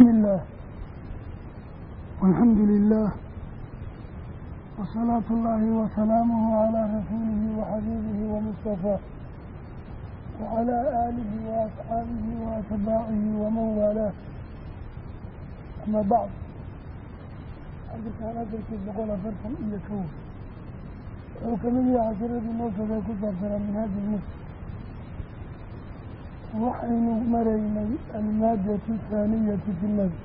bismi illaah walxamdu lilaah wasalaatu ullaahi wasalaamuhu calaa rasuulihi waxabiibihi wamustafaa wacalaa aalihi wa asxaabihi wa atbaacihi waman waalaah ama bacd casirkaan casirkii boqol afartan iyo kow wuxuu ka mid yahay cashiradii noofada ku saabsanaa minhaaj muslim waxaynu maraynay almaadatu thaaniyati fi nadr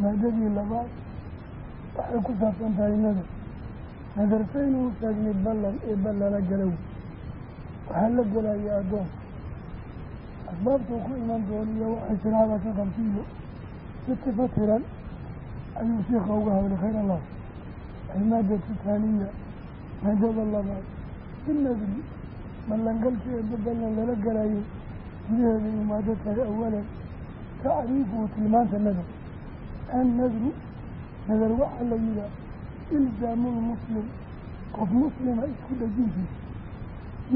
maadadii labaad waxay ku saabsan tahay nadar nadartaynu u taagnay ballan ee ballala galow. Waxaa la gelaya addoonka asbaabtuu ku iman dooniyo waxay shiraada ka qabtiyo si tifo tiran ayuu sheika uga hadlay khayr allah. Almaadatu thaaniya maadada labaad. Fi nadri ballangalka ee ballan lala galayo gudaheeda imaado tahay awalan tacriifuhu tilmaanta nadar annadru nadar waxaa la yihaa ilzaamu lmuslim qof muslima isku dhejintiisa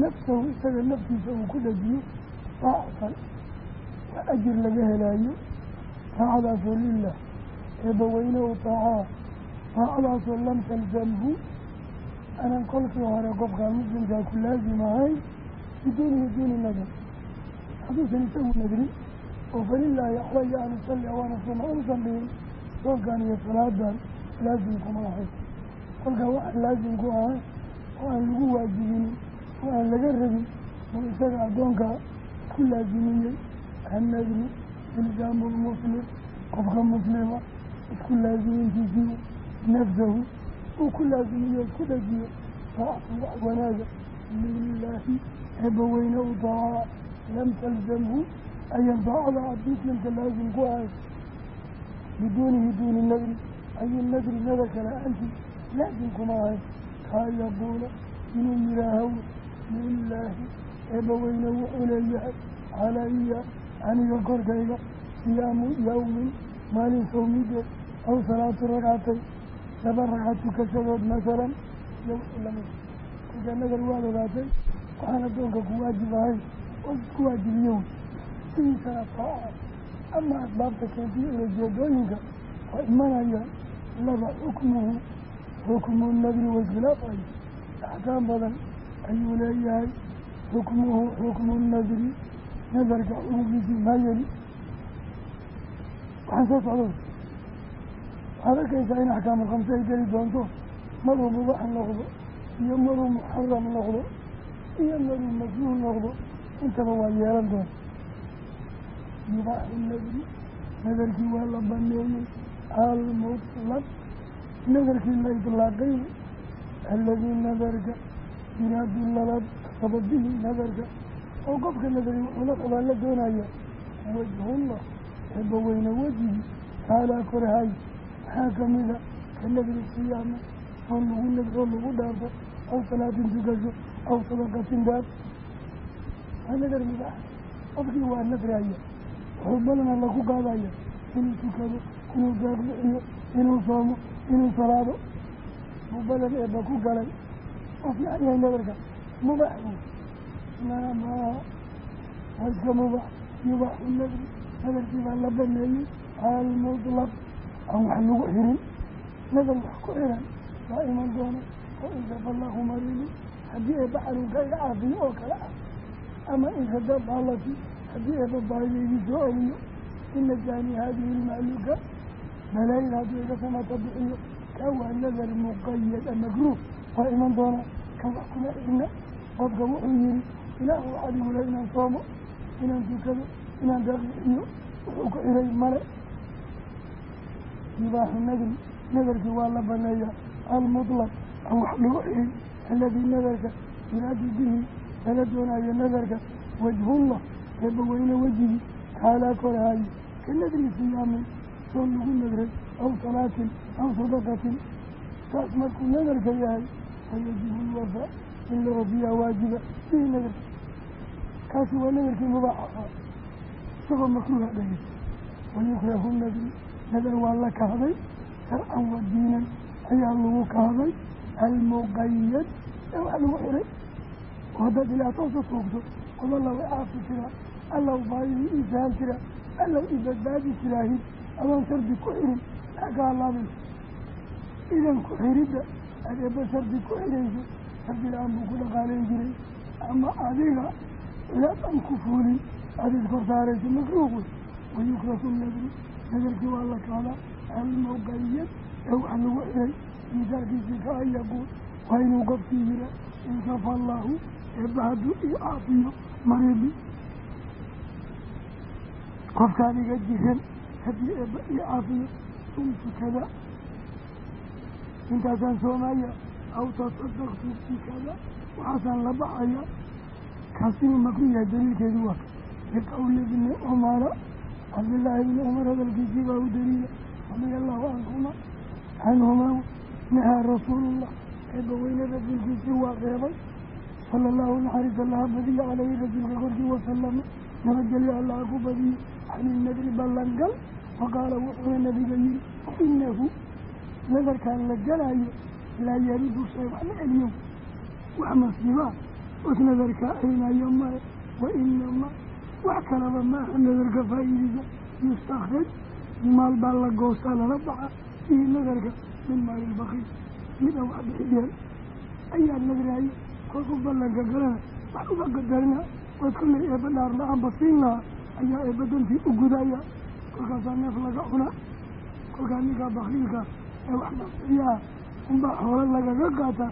nafsahu isaga naftiisa uu ku dhajiyo taacatan wax ajir laga helaayo taacadaasoo lilah eebbaweyne u taacaa taacadaasoo lam talzamhu anan kolkii hore qofkaan muslimkaa ku laazim ahayn biduunihi duuni nadar hadduusan isagu nadrin oo falilaahi calaya an usalli waana suma uusan dhihin soonkan iyo salaadan laasimkuma ahayn kolkaa waxa laasim ku ahaa oo aan lagu waajibinin oo aan laga rabin oo isaga addoonka ku laasimiyey annadru ilzaamu lmuslim qofka muslima isku laasimintiisii nafsahu uu ku laasimiyo isku dhajiyo taacatu wax wanaaga lilaahi eebbaweyne u taacaa lam talzamhu ayan daacada aad muslimka laasim ku ahay biduunihi duuni nadri ayu nadri nadarka la'aanti laasim kuma ahay kaa yaquula inuu yihaahow lilaahi eebbaweyne wuxuu leeyahay calaya aniga korkayga siyaamu yawmin maalin sawmideed aw salaatu ragcatay laba ragca tukashadood masalan iyo wixii la mid kolkaa nadar waad ogaatay waxaan addoonka ku waajib ahay oo isku waajibiyo sidiisana taaca ama asbaabta keentiyo ulajeedooyinka waa imanayaan laba xukmuhu xukmu nadri waiskhilaafayo axkaam badan ayuu leeyahay xukmuhu xukmu nadri nadarka xukunkiisii maa yeli waxaan soo socdo waxaad arkaysaa in axkaamu khamse ay geli doonto maruu mubax noqdo iyo maruu muxaram noqdo iyo maruu makruuh noqdo intaba waa yeelan doona yubaaxu nadri nadarkii waa la baneeyey almutlaq nadarkii la idlaaqay alladii nadarka yuraadu lala qaba bihi nadarka oo qofka nadari wuxuu la qabaa la doonaya wajhullah eebbaweyne wejigii taalaa korhay maxaa kamida ka nadri siyaama oo lagu nadro lagu dhaafo aw salaatin tukasho aw sadaqatin daab waa nadar mubaax qofkii waa nadraya wuxuu balana laku qaadaya inuu tukado inuu gaagbixiyo inuu soomo inuu salaado. Buu badan eeba ku galay. Oo fiican yahay nadarka. Mana maaha waa iska mubaax yubaaxu nadri nadarkii baa la baneeyey. Almutlaq aan wax lagu xirin. Nadar wax ku xiran. Waa iman doona. Oo inshafallahu mariidi haddii eeba xanuunka iga caafiyo oo kale ah ama inkada baalati haddii eeba baaydaydii soo celiyo ina jaani haadihi ilmacluuka balaayin hadduu iga samata bixiyo ka waa nadar muqayad makruuh waa iman doona kan wax kuma xirna qofka wuxuu yihi ilaahu waxaad igula inaan soomo inaan tukado inaan daaqbixiyo wuxuu ku xiray male yubaaxu nadri nadarkii waa la baneeyaa almutlaq aan wax lagu xirin alladii nadarka yuraadu lala doonayo nadarka wajhullah eebbaweyne wejigii taalaa korhaayo ka nadri siyaamin soo lagu nadray aw salaatin aw sadaqatin. Saas markuu nadarka yahay fayajibu lwafaa in la ofiyaa waajiba. Bihi nadarka. Kaasi waa nadarkii mubaax ahaa isagoo makruuha dhageysa wayukrahu nadri. Nadar waa la kahday sharcan wa diinan. Ayaa lagu kahday almuqayad ee wax lagu xiray oo haddaad ilaa toosa tuugto oda lawa caafi tira allaw baayidii iisahan tira allow ibadbaadi tiraahin adoon shardi ku xirin maxaa ka halaabaysa idan ku xiridda aad eebba shardi ku xirayso shardi la'aan buu ku dhaqaaleyn jiray. Ama adiga ilaaan ku fuulin aada iskor saarayso makruuq wey. Wayukrasu nadri nadarkii waa la kaadaa almuqayad ee wax lagu xiray miisaalkiisii ka an yaquul waa inuu qofkii yira inkafa allaahu eebba hadduu ii caafiyo maribi qofkaan iga jiran haddii eebba ii caafiyo sumtu kada intaasaan soomaya aw tasadaqtu bi kada waxaasaan la baxaya kaasinu makru yahay daliilkeedu waa liqawli bni cumara cabdillaahi bni cumar hadalkiisii baa u daliila radia allahu canhuma canhumaa nahaa rasuulullah eebba weyne rasuulkiisii waa reebay sala allahu naxariis allaha badiya caleyhi rasuulka korkii wasalama nabadgelyo allaha ku badiyo cani nadri ballangal faqaala wuxuuna nabiga yihi inahu nadarkaan la galayo laa yaridu shay wax la celiyo wax masiibaa os nadarkaa celinayo male wa inamaa wax kalaba maaha nadarka faa'iidisa yustakraj maal baa la goostaa lala baxa fihi nadarka min maali lbakiil mid aan wax bixi deel ayaa nadraayo kolku ballanka galana wax uba qadarina waad kollay eebba dhaar la'aanba siin lahaa ayaa eebba dantii u gudaya kolkaasaa neef laga cuna kolkaa ninkaa bakiilka ee wax dhaqsiyaa unbaa xoolo lagaga qaata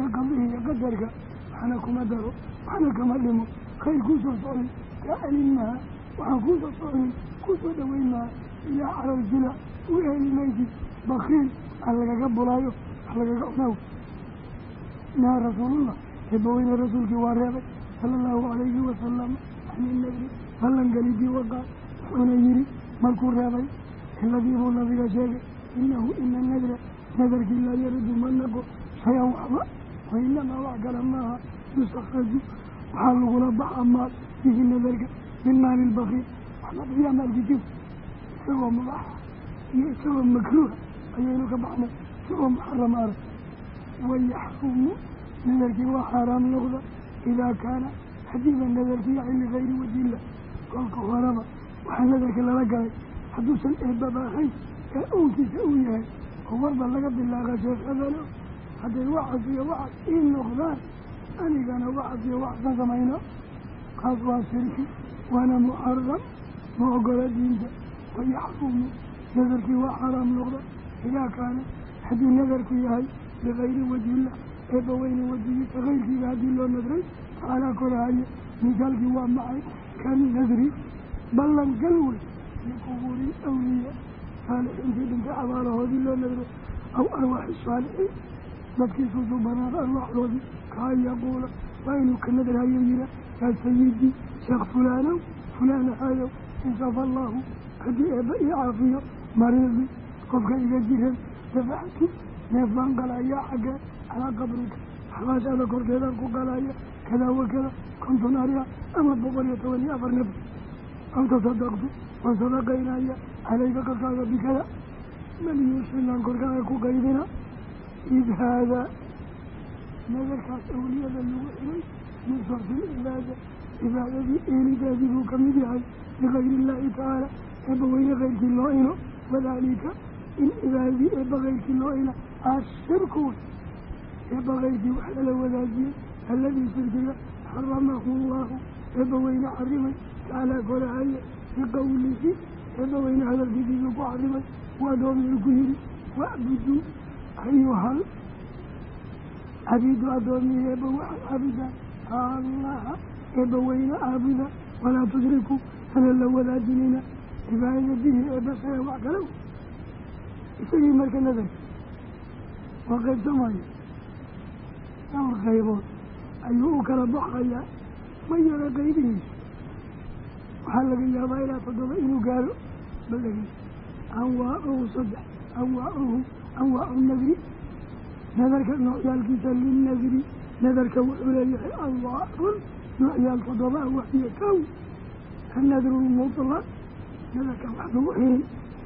ee qadihi iyo qadarka waxna kuma daro waxna kama dhimo khayr kuusoo socday kaa maha waxaan kuusoo socday ku soo dhaweyn maha iyaa calal jila u heli maysid bakiil aan lagaga bulaayo wax lagaga cunaaw naha rasuulullah eebbaweyne rasuulkii waa reebay. Sala allahu calayhi wasalam ani nadri ballangelidii waqaal wuxuuna yihi markuu reebay iladii buu nabiga sheegay inahu ina nadra nadarkii laa yaridu ma naqo shay-an waxba wa inamaa wax kale maaha yustakraju waxaa lagula baxa maal bihi nadarka min maali lbakiil waxna biyaa maalkijib isagoo mubaxa iyo isagoo makruuha ayaynu ka baxnay isagoo muxarama arag wayaxrumu nadarkii waa xaaraam noqda idaa kaana hadiiba nadarkii yahay ligayri wajillah kolka horaba waxaa nadarka lala galay. Hadduusan eebaba ahayn ee uunkiisa uu yahay oo warba laga bilaaqa sheekh hebelo hadday waxas iyo waxas ii noqdaan anigana waxas iyo waxsan samayno. Kaas waa shirki waana muxaram ma ogola diinta wayaxrumu nadarkii waa xaaraam noqda idaa kaana hadduu nadarku yahay ligayri wajillah eebba weyne wajigiisa kayrkiiba haddii loo nadray tacaalaa korahaya misaalkii waa maxay kan nadri. Ballangal wey liqubuuri awliya. Saalixiintii dhintay abaalahoodii loo nadray aw arwaaxi saalixiin. Dadkii suusu banaada arwaaxdoodii kaa yaquula waa inuu ka nadrahayo yira yaa sayidii sheekh fulaanow fulaana haadow insafa allaahu. Haddii eebba ii caafiyo mariidi qofka iga jiran dafactu neef baan galayaa xaggee calaa qabrika xabaashaada korkeedaan ku galaya kadaa wakada konton ariya ama boqol iyo toban iyo afar neef aw tasadaqtu waan sadaqaynaya caleyka korkaaga bikada maliyuushilaan korkaaga ku qaybina id haadaa nadarkaas awliyada lagu xiray min sarfi lcibaada cibaadadii eelideedii buu ka mid yahay ligayri illaahi tacaala eebba weyne keyrkii loo ino wadaalika in cibaadadii eebba keyrkii loo ina ashirku eebba keyrkii wax lala wadaajiyey alladii shirkiga xaramahu llahu eebba weyne xarimay tacaalaa korahaya biqawlihi eebba weyne hadalkiisiisuu ku xarimay waa doomiyuu ku yidhi wacbuduu ayuhal cabiidu addoomiyi eebba waxaad caabudaan allaha eebba weyne walaa tushrikuu hana la wadaajinina cibaadada bihi eebba shaya wax kale isagii marka nadarka waa qaybsamayo dhowr qaybood ayuu u kala baxayaa ma yara qaybihiisa waxaa laga yaabaa ilaa toddoba inuu gaaro. Balagi anwaacuhu saddex anwaacuhu anwaacu nadri nadarka noocyaalkiisa linnadri nadarka wuxuu leeyahay anwaacun noocyaal toddobaa waxiyo kow. Annadru lmutlaq nadarka wax lagu xirin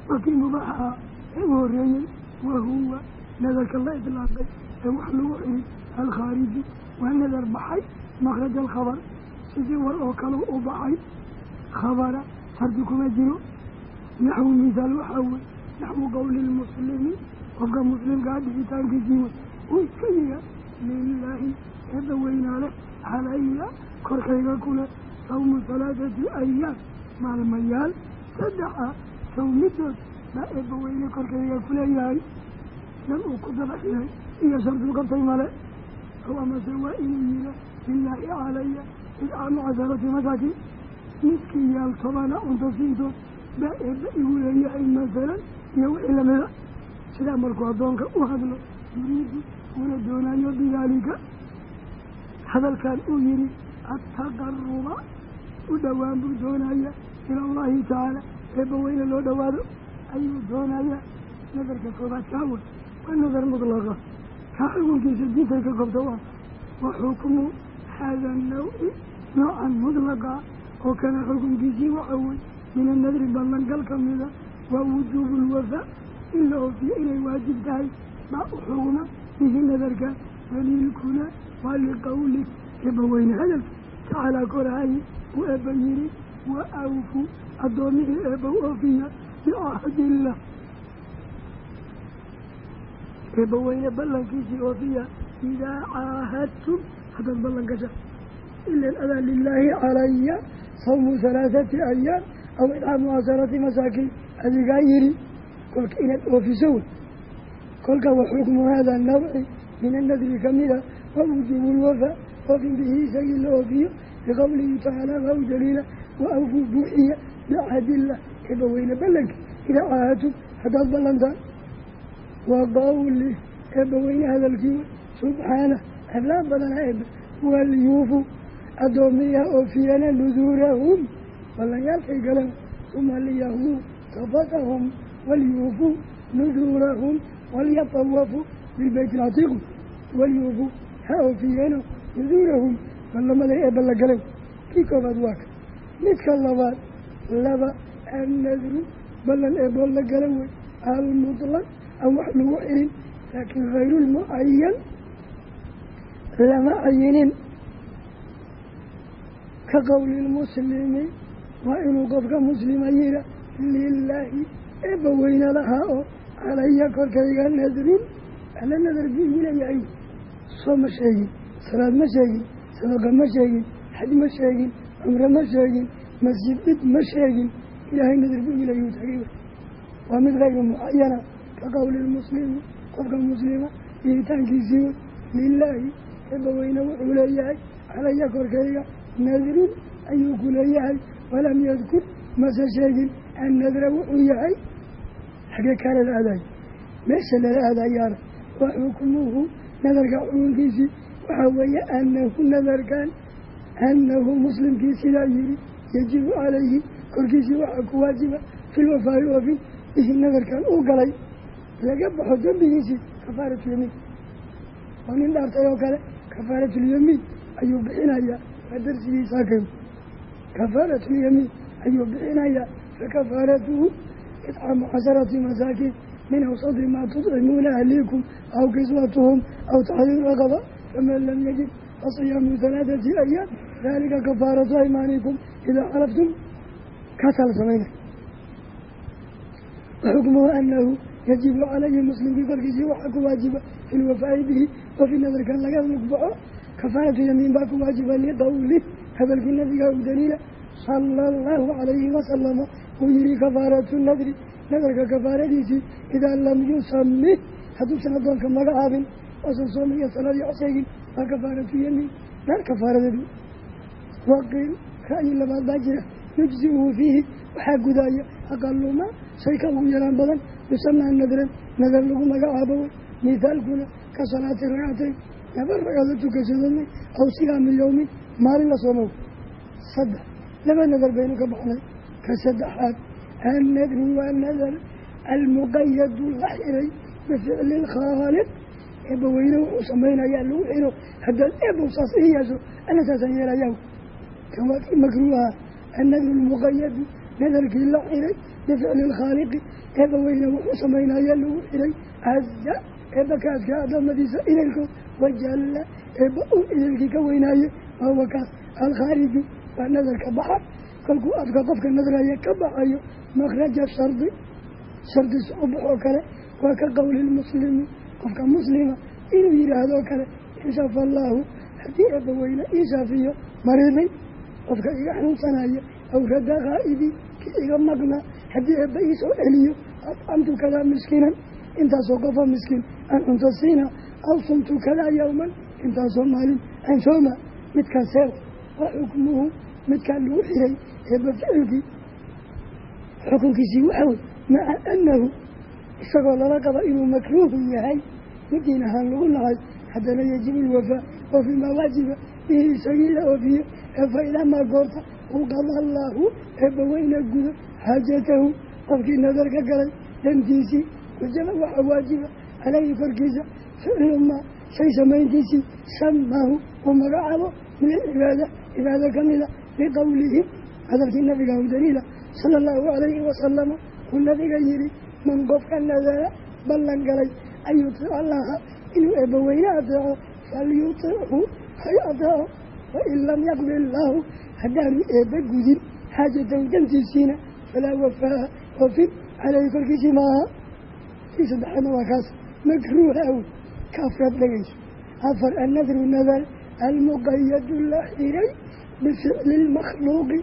wakii mubaaxa ee u horeeyey wahuwa nadarka la idlaaqay ee wax lagu xirin alkhaariji waa nadar baxay makraj alkhabar sidii war oo kale u baxay khabara fardi kuma jiro naxwu mithaal waxaa wey naxwu qowli lmuslimi qofka muslimkaa dhixitaankiisii wey uu iska yiga lilaahi eebba weynaa leh calaya korkayga kule sawmu halaathati ayaam maalmayaal saddexa sawmidood baa eebba weyne korkayga kuleeyahay dan uu ku dabaxyahay iyo sharduu qabtay male ow amase waa inuu yira lilaahi calaya idcaamu casharati masaakiin midkii yaal tobana cunto siintood baa eebba igu leeyahay masalan iyo wixii lamida sidaa markuu addoonka u hadlo yuriidu una doonaayo bidaalika hadalkan uu yihi attaqaruba u dhowaan buu doonaya ila allahi tacaala eebba weyne loo dhowaado ayuu doonaya nadarka koobaad kaawa waa nadar mudlaqa kaa xukunkiisa diintay ka kobta waa wa xukmu haada nawci noocan mudlaqa oo kana xukunkiisii waxa wey min annadri ballangal ka mida waa wujuubu lwafaa in la oofiyo inay waajib tahay baa u xugma bihi nadarka daliilkuna waa liqowli eebba weyne hadalka tacaalaa korahay uu eebba yiri wa awfu addoomihii eebba u oofiya bicahdillah eebba weyne ballankiisii oofiya idaa caahadtum haddaad ballan gasha ilan adaa lilaahi calaya sawmu halaathati ayaam aw idcaamu casharati masaakiin. Adigaa yiri kolka inaad oofiso wey kolka wa xukmu hada nawci min annadri kamida wa wujuubu lwafa oofin bihi isagii la oofiyo biqowlihi tacaala waw jaliila wa awfuu buuxiya bicahadillah eebba weyne ballanki idaa caahadtum haddaad ballantaan wa qawli eebba weyne hadalkii. Subxaana hablaan badana eebba walyuufu addoomiyaha oofiyana nuduurahum ballanyaalkay galeen uma liyahmuu tafatahum walyuufuu nuduurahum walyatawafuu bilbeyti lcatiiqu walyuufuu ha oofiyeeno nuduurahum ballamaday eebba la galeen kii koobaad waa ka. Midka labaad laba annadru ballan eeboo la gala wey. Almutlaq aan wax lagu xirin laakiin hayru lmucayan lama cayinin ka qowli lmuslimi waa inuu qofka muslima yira lilaahi eebba weyne lahaa oo calaya korkayga nadrun alla nadar leeyahay soo ma sheegin salaad ma sheegin sadaqa ma sheegin xaj ma sheegin cumre ma sheegin masjid dhid ma sheegin ilaahay nadar leeyahu tagay waa mid hayru mucayana ka qowli lmuslimi qofka muslima yiritaankiisii wey lilaahi eebba weyne wuxuu leeyahay calaya korkayga nadrun ayuu ku leeyahay walam yadkur mase sheegin annadra wuxuu yahay xagee kaala la aadayo meesha lala aadayaana wa xukmuhu nadarka xukunkiisii waxaa weeye anahu nadarkan anahu muslimkii sidaa yiri yajibu calayhi korkiisii waxaa ku waajiba filwafaa'i oofin bihi nadarkan uu galay laga baxo dembigiisii kafaaratulyamiin oo nin dhaartay oo kale kafaaratulyamiin ayuu bixinayaa waa darsigiisaa kay kafaaratulyamiin ayuu bixinayaa fakafaaratuhu idcaamu casharati masaakiin min awsadi maa tudcimuuna ahliikum aw kiswatuhum aw taxdiiru raqaba faman lam yajid fasiyaamu halaathati ayaam dalika kafaaratu aymaanikum idaa xalaftum kaasaa la samaynaya waxukmuhu anahu yajibu calayhi muslimkii korkiisii waxaa ku waajiba fi lwafaa'i bihi wa fi nadarkan laga lugbaxo kafaaratu yamiin baa ku waajiba liqowli hadalkii nabiga u daliila sala allahu calayhi wasalama uu yihi kafaaratu nadri nadarka kafaaradiisii idaa lam yusami hadduusan addoonka magacaabin oosan sooma iyo salaadii coseegin waa kafaaratu yamiin naar kafaaradeedu waqiil ra'yi labaad baa jira yujziuhu fiihi waxaa gudaaya aqaluma shay ka ugu yaraan badan yusamaa nadran nadar lagu magacaabo wey mithaalkuna ka salaati ragcatayn laba ragcado tukashadoodnay aw siyaami yowmin maalin la soomow saddex laba nadar baynu ka baxnay ka saddexaad annadru waa nadar almuqayadu la xiray bificli lkhaaliq eebba weyne wuxuu samaynayaa lagu xiro haddaad eebow saas ii yeesho alla saasaan yeelayaa kan waa kii makruuha annadru lmuqayadu nadarkii la xiray bificli lkhaaliqi eebba weyne wuxuu samaynaya lagu xiray. Caza eebba ka adkaa adoomadiisa ilalkood wajalla eebba un idilkii ka weynaaye wahuwa kaas alkhaariju waa nadarka baxa. Kolkuu afka qofka nadraya ka baxayo makhraja shardi shardi soo baxoo kale. Waa ka qowli lmuslimi qofka muslima inuu yidhaahdoo kale inshafa allaahu haddii eebba weyne ii shaafiyo mariiday. Qofka iga xanuunsanaya aw radda khaa'idii kii iga maqnaa haddii eebba ii soo celiyo adcamtu kadaa miskiinan intaasoo qofa miskiin aan cunto siina aw sumtu kadaa yowman intaasoo maalin aan sooma midkaas heew waa xukmuhu midkaa lagu xiray eebba ficilkii xukunkiisii waxaa wey maca annahu isagoo lala qaba inuu makruuhu yahay midiin ahaan lagu nacay haddana yajibu lwafaa oo fiimaa waajiba bihi isagii la oofiyo ee fa ilaamaa goorta uu qada allaahu weyna gudo xaajatahu qofkii nadar ka galay dantiisii wajaba waxaa waajiba caleyhi korkiisa ficlu maa shay samayntiisii samaahu uu magacaabo min alcibaada cibaado ka mida liqowlihi hadalkii nabiga u daliila sala allahu calayhi wasalama uu nabiga yihi man qofka nadara ballan galay an yutic allaha inuu eebbaweyne adeeco falyutichu hay adeeco wain lam yaqdi illaahu haddaanu eebba gudin xaajatahu dantiisiina falaa wafaaha oofin caleyhi korkiisii maaha. Kii saddexaadna waa kaas makruuha aw ka afraad dhegayso. Afar annadru nadar almuqayadu la xiray bificli lmakhluuqi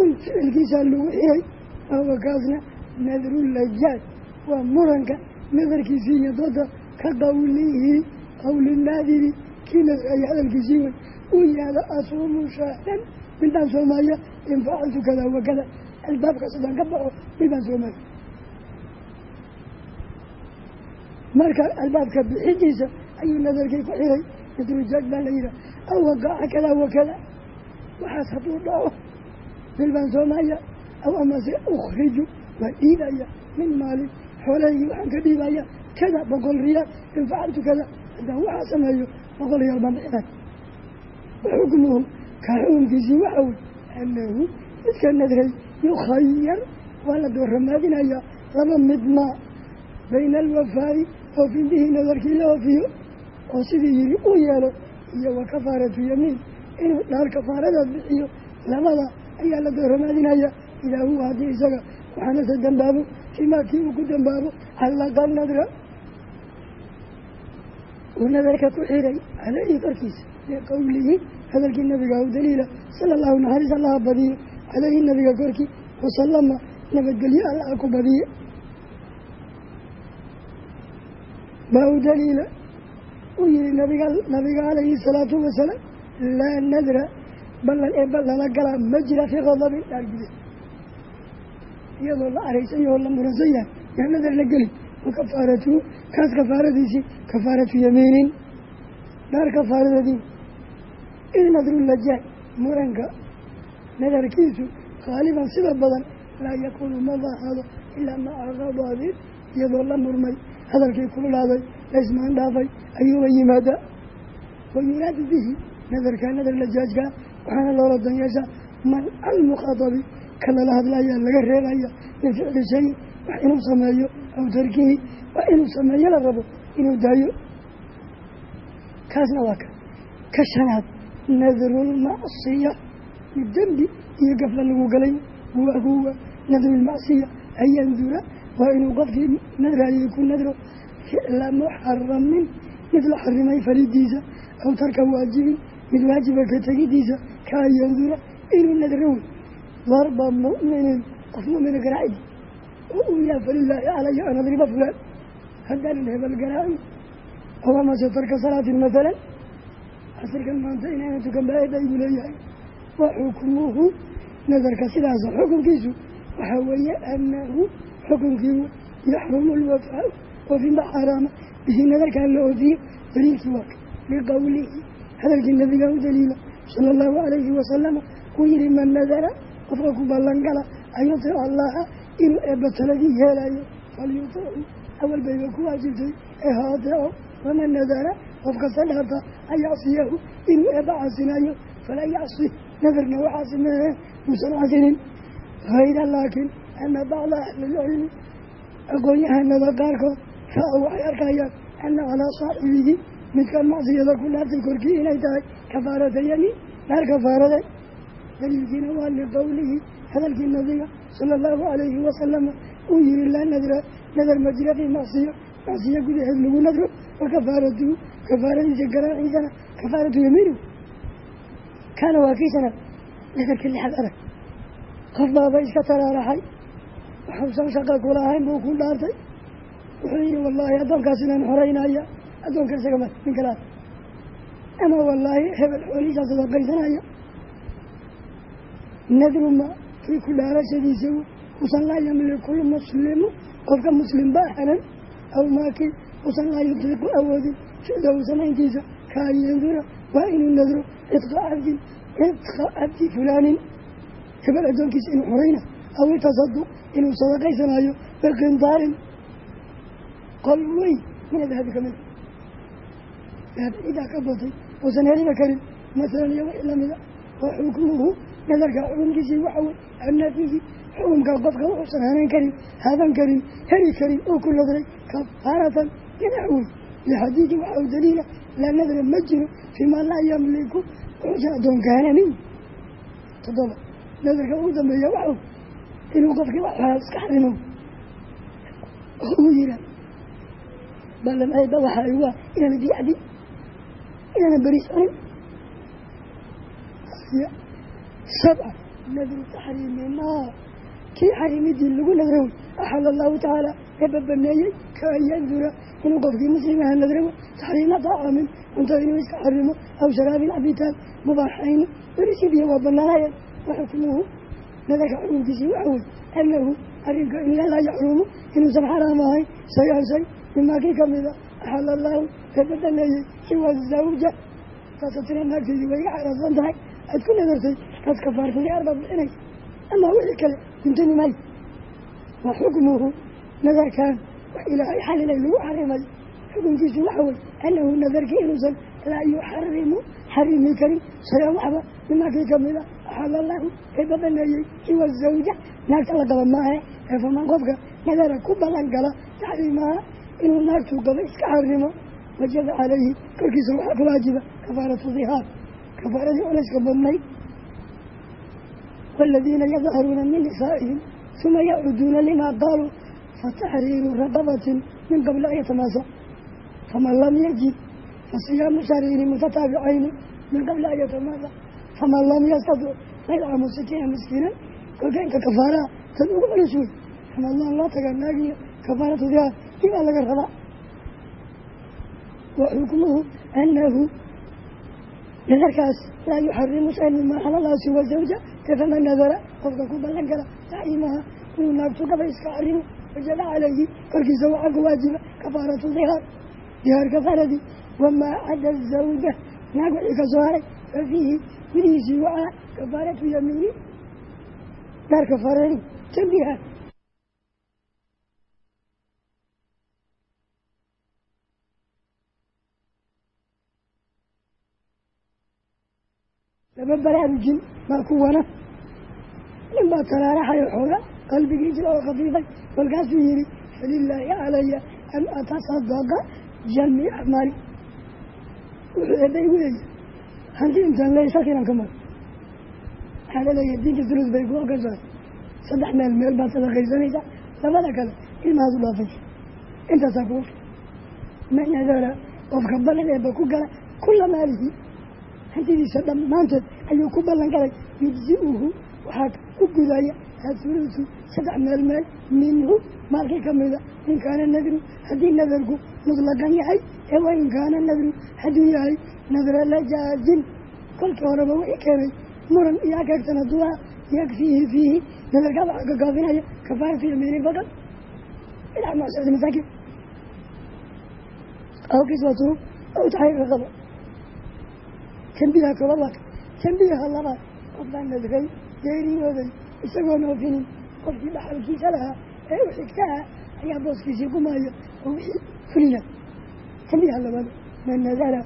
un ficilkiisaa lagu xiray wahuwa kaasna nadru lajaad. Waa muranka nadarkiisii iyo dooda ka qawlihi qawli naadiri. Kii nascaya hadalkiisii wey uu yihahda asuumu shahran midaan soomaya in wakada albaabkaas hadaan ka baxo midaan soomaya marka albaabka bixidiisa ayuu nadarkii ku xiray nadrujaaj baa la yihaha aw waqaca kada wakada waxaas hadduu dhaco bil baan soomaya aw amase ukhriju waa dhiibaya min maalin xoolahaygii waxaan ka dhiibaya kada boqol riyaal in facaltu kada haddaan waxaa sameeyo boqol riyaal baan bixinay waxukmuhu kaa xukunkiisii waxa wey anahu midka nadray yukhayar waa la dooramaadinayaa laba mid maa bayna alwafaa'i oofin bihi nadarkii la oofiyo oo sidii yiri u yeelo iyo wa kafaaratu yamiin inuu dhaar kafaaradaad bixiyo labada ayaa la dooramaadinaya idaa huwa haddii isaga waxaanase dambaabo fimaa kii uu ku dambaabo callaqa nadra uu nadarka ku xiray caleyhi korkiisa liqowlihi hadalkii nabiga u daliila sala allahu naxariis allaha badiyo caleyhi nabiga korkii wasalama nabadgelyo allaha ku badiye baa u daliila uu yihi nabiga nabiga calayhi salaatu wasalaam laa nadra ballan ee ballala galaa ma jira fii qadabin dhaar gude iyadoo la araysan yahoo la muransan yahay yaa nadar la geli wa kafaaratuhu kaas kafaaradiisii kafaaratu yamiinin dhaar kafaaradeedii id nadru lajaaj muranka nadarkiisu haaliban sida badan laa yakuunu ma dahaado ilaa maca qadabin iyadoo la murmay hadalkii kululaaday laysmaan dhaafay ayuuba yimaadaa. Wa yuraadu bihi nadarkaa nadar lajaajka waxaana loola dan yeeshaa manca almukhadabi ka lala hadlayaa laga reebaya min ficli shayin wax inuu sameeyo aw tarkihi wax inuu sameeyo la rabo inuu daayo. Kaasna waa ka ka shanaad nadrulmacsiya mid dembi iyo gafla lagu galay huwa huwa nadrulmacsiya an yandura waa inuu qofkii nadraayay ku nadro ficla muxaramin mid la xarimay falidiisa aw tarka waajibin mid waajiba ka tegidiisa ka an yandura inuu nadro wey darba mu'minin qof mu'mina garaacidi oo uu yaha falilaahi calaya an adriba fulaan haddaanan hebel garaaci aw amase tarka salaatin mathalan casirkan maanta inaynan tukan baa-eda igu leeyahay wa xukmuhu nadarka sidaasa xukunkiisu waxaa weeye anahu xukunkii yaxrumu lwafaau oofinba xaaraama bihi nadarkaan la oofiyo daliilkii waa ka liqowlihi hadalkii nabigaa u daliila sala allahu calayhi wasalama uu yihi man nadara qofka ku ballangala an yutica allaha inuu eebba taladii yeelayo falyutichu awal bayba ku waajibtay ee ha ateeco waman nadara qofkasta dhaarta an yacsiyahu inuu eebba casinayo falaa yacsi nadarna waxaasi meeheen muusan casinin hayra laakiin ana bacda ahlilcilmi aqoon-yahanada qaarkood raa waxay arkayaan ana calaa saaxibihi midkan macsiyada ku dhaartay korkii inay tahay kafaarata yamiin dhaar kafaarade daliilkiina waa liqowlihi hadalkii nabiga sala allahu calayhi wasalama uu yihi laa nadra nadar ma jira fii macsiyo macsiyo gudaheed lagu nadro wa kafaaratuhu kafaaradiisa garaaciisana kafaaratu yamiinu kaana waa kiisana nadarka lixad arag qof baaba iska taraaraxay waxuusan shaqa kula ahayn buu ku dhaartay wuxuu yihi wallaahi addoonkaas inaan xoreynaya addoonka isaga ma nin kalaas ama wallaahi hebel xoolihiisaa sadaqaysanaya nadruma kii ku dhaarashadiisa usan laa yamliku lmuslimu qofka muslim ba ahanan aw maakii usan laa yutiiqu awoodin ficlahu samayntiisa ka an yandura waa inuu nadro cidqa cabdin cidqa cabdi fulaanin hebel addoonkiisa inuu xoreyna aw itasaduq inuu sadaqaysanayo biqindaarin qol weyn min adahabi ka mid dahab cidaa ka batay uusan heliba karin masalan iyo wixii lamida wa xukmuhu nadarka xukumkiisii waxa wey ana fiihi xukumka qofka wuxuusan hanan karin hadan karin heli karin uu ku nadray kafaaratan dhinac wey lixadiidi waxa laa nadra ma jiro fiimaa laa yamliku wuxuusan addoonka hananin toddoba nadarka ugu dambeeya waxau inuu qofkii wax iska xarimo uu yihaa ballan ayba waxa ay waa inaana biyacdi inaana beri sonin sabca nadru taxriimi maa kii xarimidii lagu nadrow axala allahu tacaala eeba baneeyey ka an yandura inuu qofkii muslimaha nadrawo taxriima daacamin cunto inuu iska xarimo aw sharaabin cabitaan mubaaxayni berisibiya waa banaanayeen wa xukmuhu nadarka xukunkiisii waxa wey anahu arrinka in laa yaxrumu inuusan xaraam ahayn shay-an shay mimaa kii kamida axala allahu eeba baneeyey siwa zawja saasa tira naagteydii way iga xaraamsan tahay aad ku nadartay arba bixinaysa amaa wixii kale guntani maayo nadarkan wax ilaahay xalilay lagu xarimay xukunkiisu waxa wey anahu nadarkii inuusan laa yuxarimu xarimi karin. Shay-an waxba nimankii kamida axala lahu eeba baneeyey siwa zawja naagta la qaba maahe ee faman qofka nadara ku balan gala taxriimaha inuu naagtuu qaba iska xarimo wajaba calayhi korkiisa waxaa ku waajiba kafaaratu dihaar kafaaradii culayska badnayd waaladiina yadharuuna min nisaa'ihim uma yacuduuna limaa qaaluu fataxriiru raqabatin min qabli an yatamaasa faman lam yajid fasiyaamu shahriini mutataabicayni min qabli an yatamaasa faman lam yastadic faycamu sitiina miskiinan kolkeenka kafaaraha tad ugu culus wey ramadaan loo tagaa naagiyo kafaaratu dihaar dibaa laga rabaa wa xukmuhu anahu nadarkaas laa yuxarimu shay mimaa xalalaha siwa zawja kafaman nadara qofka ku ballan kara taxriimaha inuu naagtu gaba iska xarimo wajaba calayhi korkiisa waxaa ku waajiba kafaaratu dihaar dihaar kafaaradii wamaa cada zawja naag wixii ka soo haray fa fiihi gudihiisii waxaa kafaaratu yamiini daar kafaaradii jambiha lama baraarujin maa kuwana nin baa taraaraxayo xooga qalbigii oo khafiifay kolkaasuu yihi falilaahi calaya an atasadaqa jamiica maali wuxuu eebba igu leeyahay hanti intaan leey sakinan ka maro waxaa la leeyahay diinta sulus bay ku ogashahay saddex meel meel baad sadaqaysanaysaa labada kale ilmahaas u dhaafaysa intaasaa kuga fi qofka ballan eebba ku gala kula maalihi hantidiisa dhammaanteed ayuu ku ballan galay yujzi-uhu waxaa ku gudaya athulusu saddex meel meel minhu maalkii kamida in kaana nadru haddii nadarku mutlaqan yahay ee wa in kaana nadru hadduu yahay nadra lajaazin kolkii horeba wixii keenay muran iyo akaegtan haduuha yakfiihi fiihi nadarkaa waxaa ka kaafinaya kafaaratu yamiini faqad ilax macsadi masaakin aw kiswatu aw taxriir raqaba jambiyaha koobaad jambiyaha labaad qof baa nadray geeriyooday isagoon oofinin qofkii dhaxalkiisa lahaa ee u xigtaha ayaa booskiisii kumaayo oo wixii fulina. Jambiyaha labaad man nadara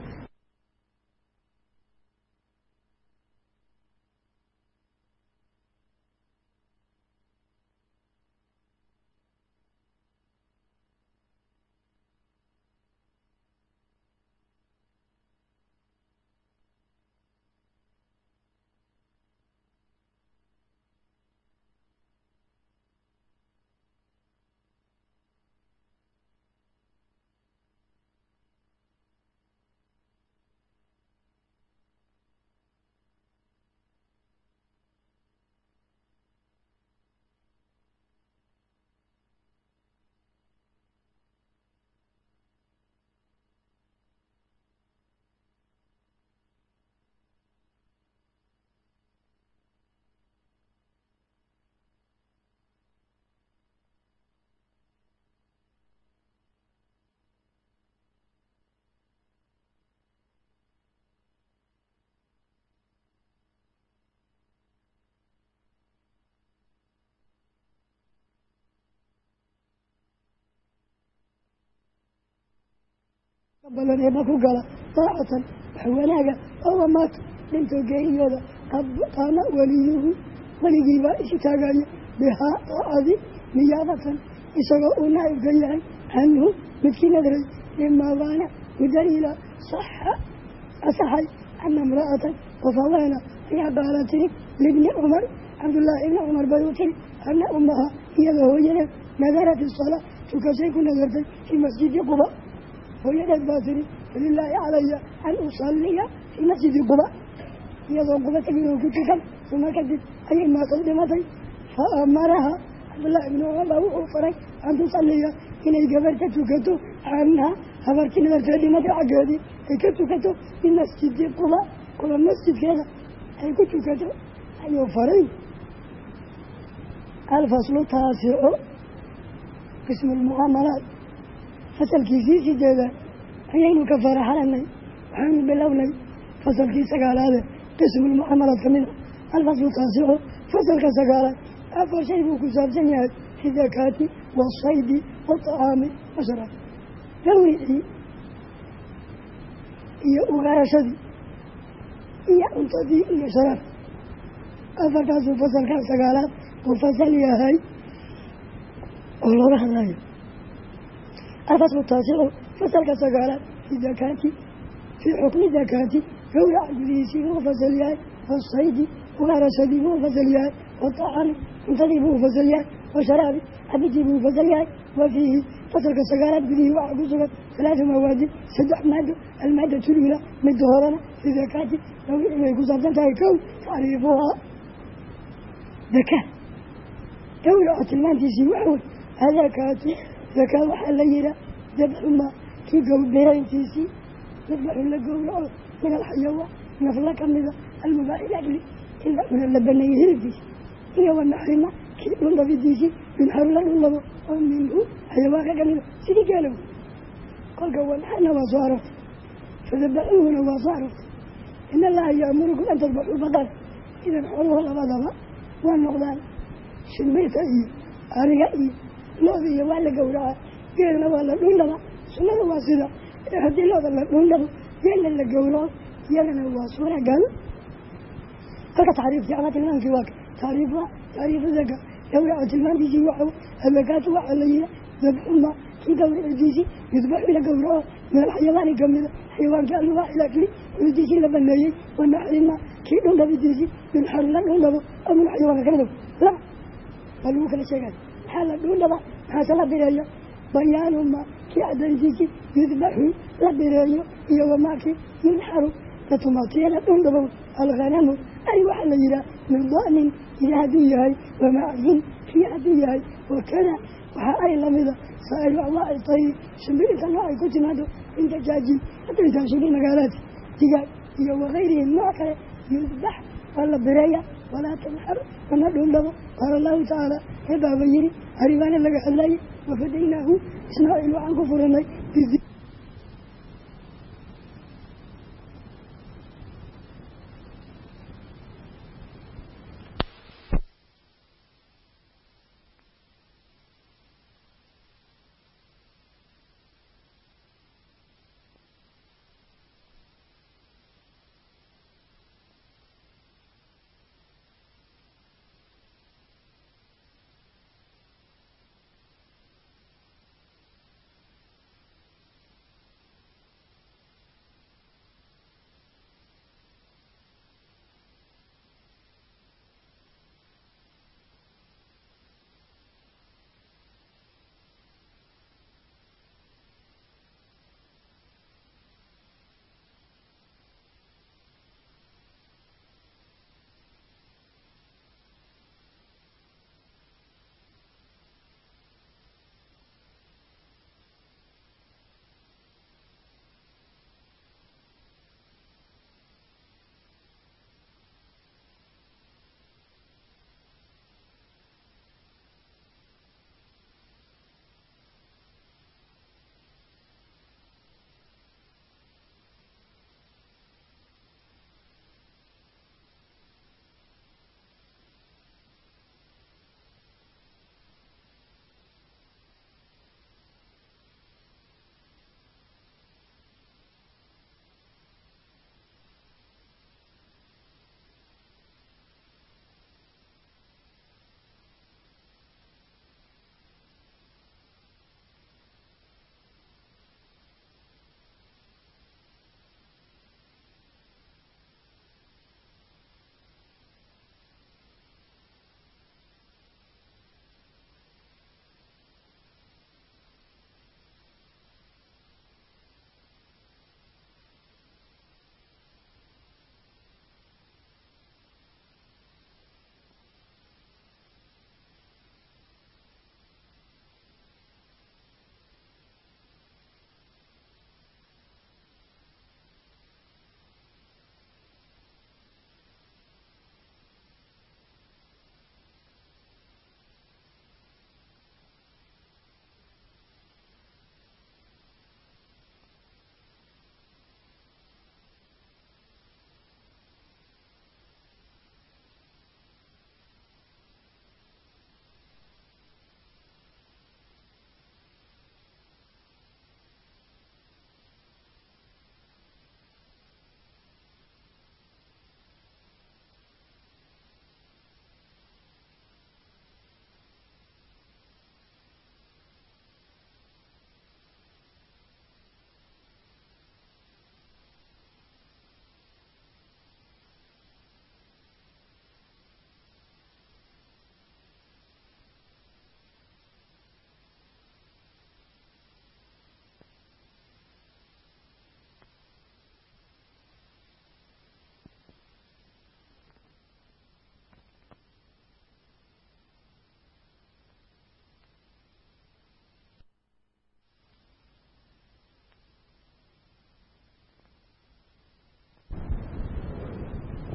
ballan eeba ku gala daacatan wax wanaaga oo wamaata dhintoo geeriyooda qaana weliyuhu weligiibaa isu taagaya bihaa daacadi niyaabatan isagoo uu naa'ibka yahay canhu midkii nadray limaadaana udaliila saxa asaxay ana imra'atan wafaweena ayaa baala tiri libni cumar cabdullaahi ibni cumar bay u tiri ana ummaha iyadoo hooyadeed nadarat isalaa tukashay ku nadartay fii masjidi quba hooyadeed baa tiri walilaahi calaya an usaliya fii masjidi quba. Iyadoo quba tagin oo ku tukan uma kadib ayay maatay dhimatay. Fa amaraha cabdullaahi ibni cumar baa wuxuu faray an tusaliya inay gabarka tukato canha habarkii nadartee dhimatay xaggeedii. Ay ka tukato bimasjidi quba quba masjidkeeda. Ay ku tukato ayuu faray. Alfaslu taasico qismu lmucaamalaat fasalkiisii sideeda ayaynu ka faraxalanay waxaanu bilownay fasalkii sagaalaade qismu lmucaamalaat ka mid a alfaslu taasico fasalka sagaalaad afar shay buu ku saabsan yahay fi dakaati wasaydi waaطacaami washarab gawricii iyo ugaarashadii iyo cuntadii iyo sharaab. Afarkaasuu fasalkaa sagaalaad uu fasal yahay oo looga hadlayo alfaslu taasicu fasalka sagaalaad fi dakaati fii xukmi dakaati gawraca gudihiisii buu fasal yahay wasaydi ugaarashadii buu fasal yahay waطacami cuntadii buu fasal yahay washaraabi cabidii buu fasal yahay wa fiihi fasalka sagaalaad gudihii waxaa ku sugan halaatu mawaadin saddex maado almaadatu lula midda horena fi dakaati gawrici bay ku saabsan tahay kow tacriifuhaa dakaa gawraca tilmaantiisii waxawey adakaatu dakaa waxaa la yihaa dabxuma kii gowbirayntiisii yadbaxu la gowraco min alxayawaan nafla kamida almubaaxi lakli in la cuna la baneeyey hilibkiisi iyo wanaxrima kii dhundhabidiisii yunxaru la dhundhabo oo minhu xayawaanka kamida sidii gaalow kolka wanaxarna waa soo arortay fadabaxuuhuna waa soo arortay in allaha yaamurukum an tadbaxuu baqar idan xooluhu labadaba waa noqdaan shimbirta iyo ariga iyo looda iyo waa la gowraca geelna waa la dhundhaba sunnada waa sida. Haddii looda la dhundhabo geelna la gowraco iyagana waa suuragal. Kolka taxriifkii ama tilmaamkii waa taariifa taariifu zaka gawraca tilmaantiisii waa adakaatu waxaa la yiha dabxuma kii gawracidiisii yudbaxu la gowraco min alxayawaani kamida xayawaankii almubaaxi lakli cunidiisii la baneeyey wanaxrima kii dhundhabidiisii yunxaru la dhundhabo oo min xayawaanka kamida laba waa lagu kala sheegay maxaa la dhuundhaba maxaase la bireeyo bayaanuma kii cadayntiisii yudbaxu la bireeyo iyo wamaakii yunxaru latumaatiya la dhuundhabo alghanamu ari waxaa la yihaha min da'nin ida hadduu yahay wamacsin kii hadduu yahay wakada waxaa ay lamida saairu anwaaci tayri shimbir inta nooc ay ku timaado inta jaajin hadday tahay shimbir magaalaadka digaag iyo wakayrihi nooc kale yudbax waa la bireeya walaa tanxar lama dhuundhabo qaala allahu tacaala eebaaba yiri aribaana laga hadlayay wafadaynaahu ismaaciil waxaan ku furanay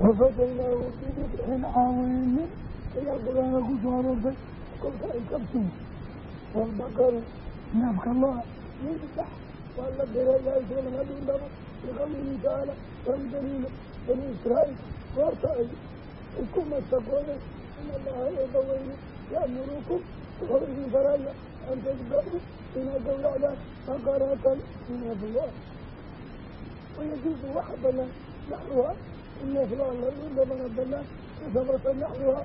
wafadaynaahu bidibxin caaweynin ayaa qur'aanka ku soo aroortay kolka ay kabtiin walbaqaru neefka lo'a yidbax waa la direeyaa isaga haduu dhabo liqawlihi tacaala waa daliila bani israa'iil goorta ay ay ku masaqoodeen in allaha eeba weyne ya'murukum wuxuu idin faraya an tadbaxuu inaad gowracdaan baqaratan neef lo'a wayajuusu waxa banaan naxruha in neef lo'a la dhuudhabana banaan kasabata naxruha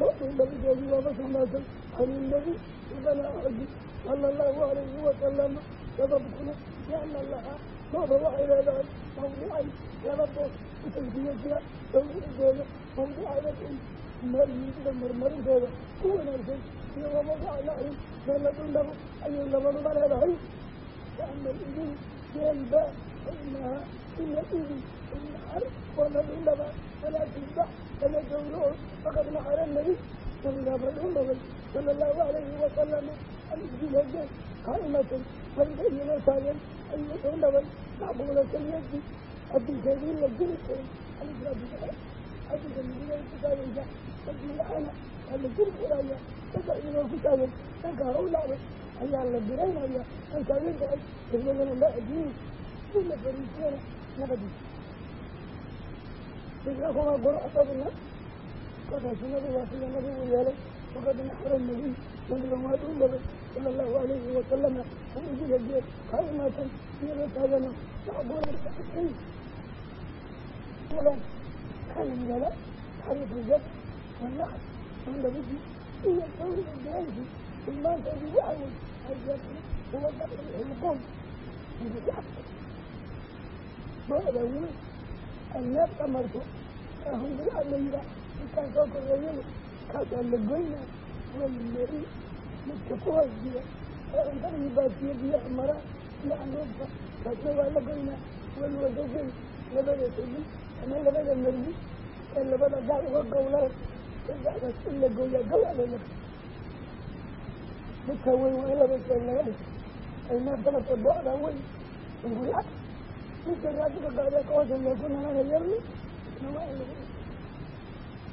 lo-duu dhabideedii waaba sugnaatay can ilnabi ibana axadi sala allahu alayhi wasalama sababkuna liana lahaa lo-da waxay leedahay mawdicay laba boos utalkiyasiya dawrideeda mawdicadatin maryiida marmarinteeda ku wanaagsan iyo wamawdica naxrin meel la dhundhabo ayay labaduba leedahay kaama idin yeelba fainahaa ina idin inaxar waa la dhundhaba falaa tudbax kama gawraco faqad naxara nabi nabigaaba dhundhabay sala allahu alayhi wasalama alisbilhageen qaa'imatan iyadoo taagan ayuu dhundhabay macquulataliyadi adinkeedii la geli karay adinka midiga ku taagaysa adilacana waa la geli karaya saddex iyadoo ku taagan dhanka ha u dhacday ayaa la biraynaya an taagan tahay isagana la adiyey si la fariisiyana nabadi isakumaa qurxsadna kolkaa sunadu waa sida nabigu yeelay waqad naxara nabiy nabiga waa dhundhabay sala allahu alayhi wasalama uidiga geed qaa'imatan iyadoo taagana macquula maxaa la yidhahdaa taxriifu zab wanaxr mandhabidi iyo dawriga beenki tilmaanteedii waxa wey azabki huwa daqri xilqoon booda neef dhamarto ahundiraa la yihaa inkaan soo korreeyana kaasaa la goyna walmari midka ku hoos jira ee cuntadii baasiyo biyaha maraa iyo anruubta kaasna waa la goynaa walwadagay labada tegin ama labada margi ee labada gaar uga gowlaan saddexdaas in la gooyaa gawacdaya midka weyn waa in laba seel laga dalabka bo-daa weyn ingurica midka raadiga qaadee ka hoosa looku nanana yarni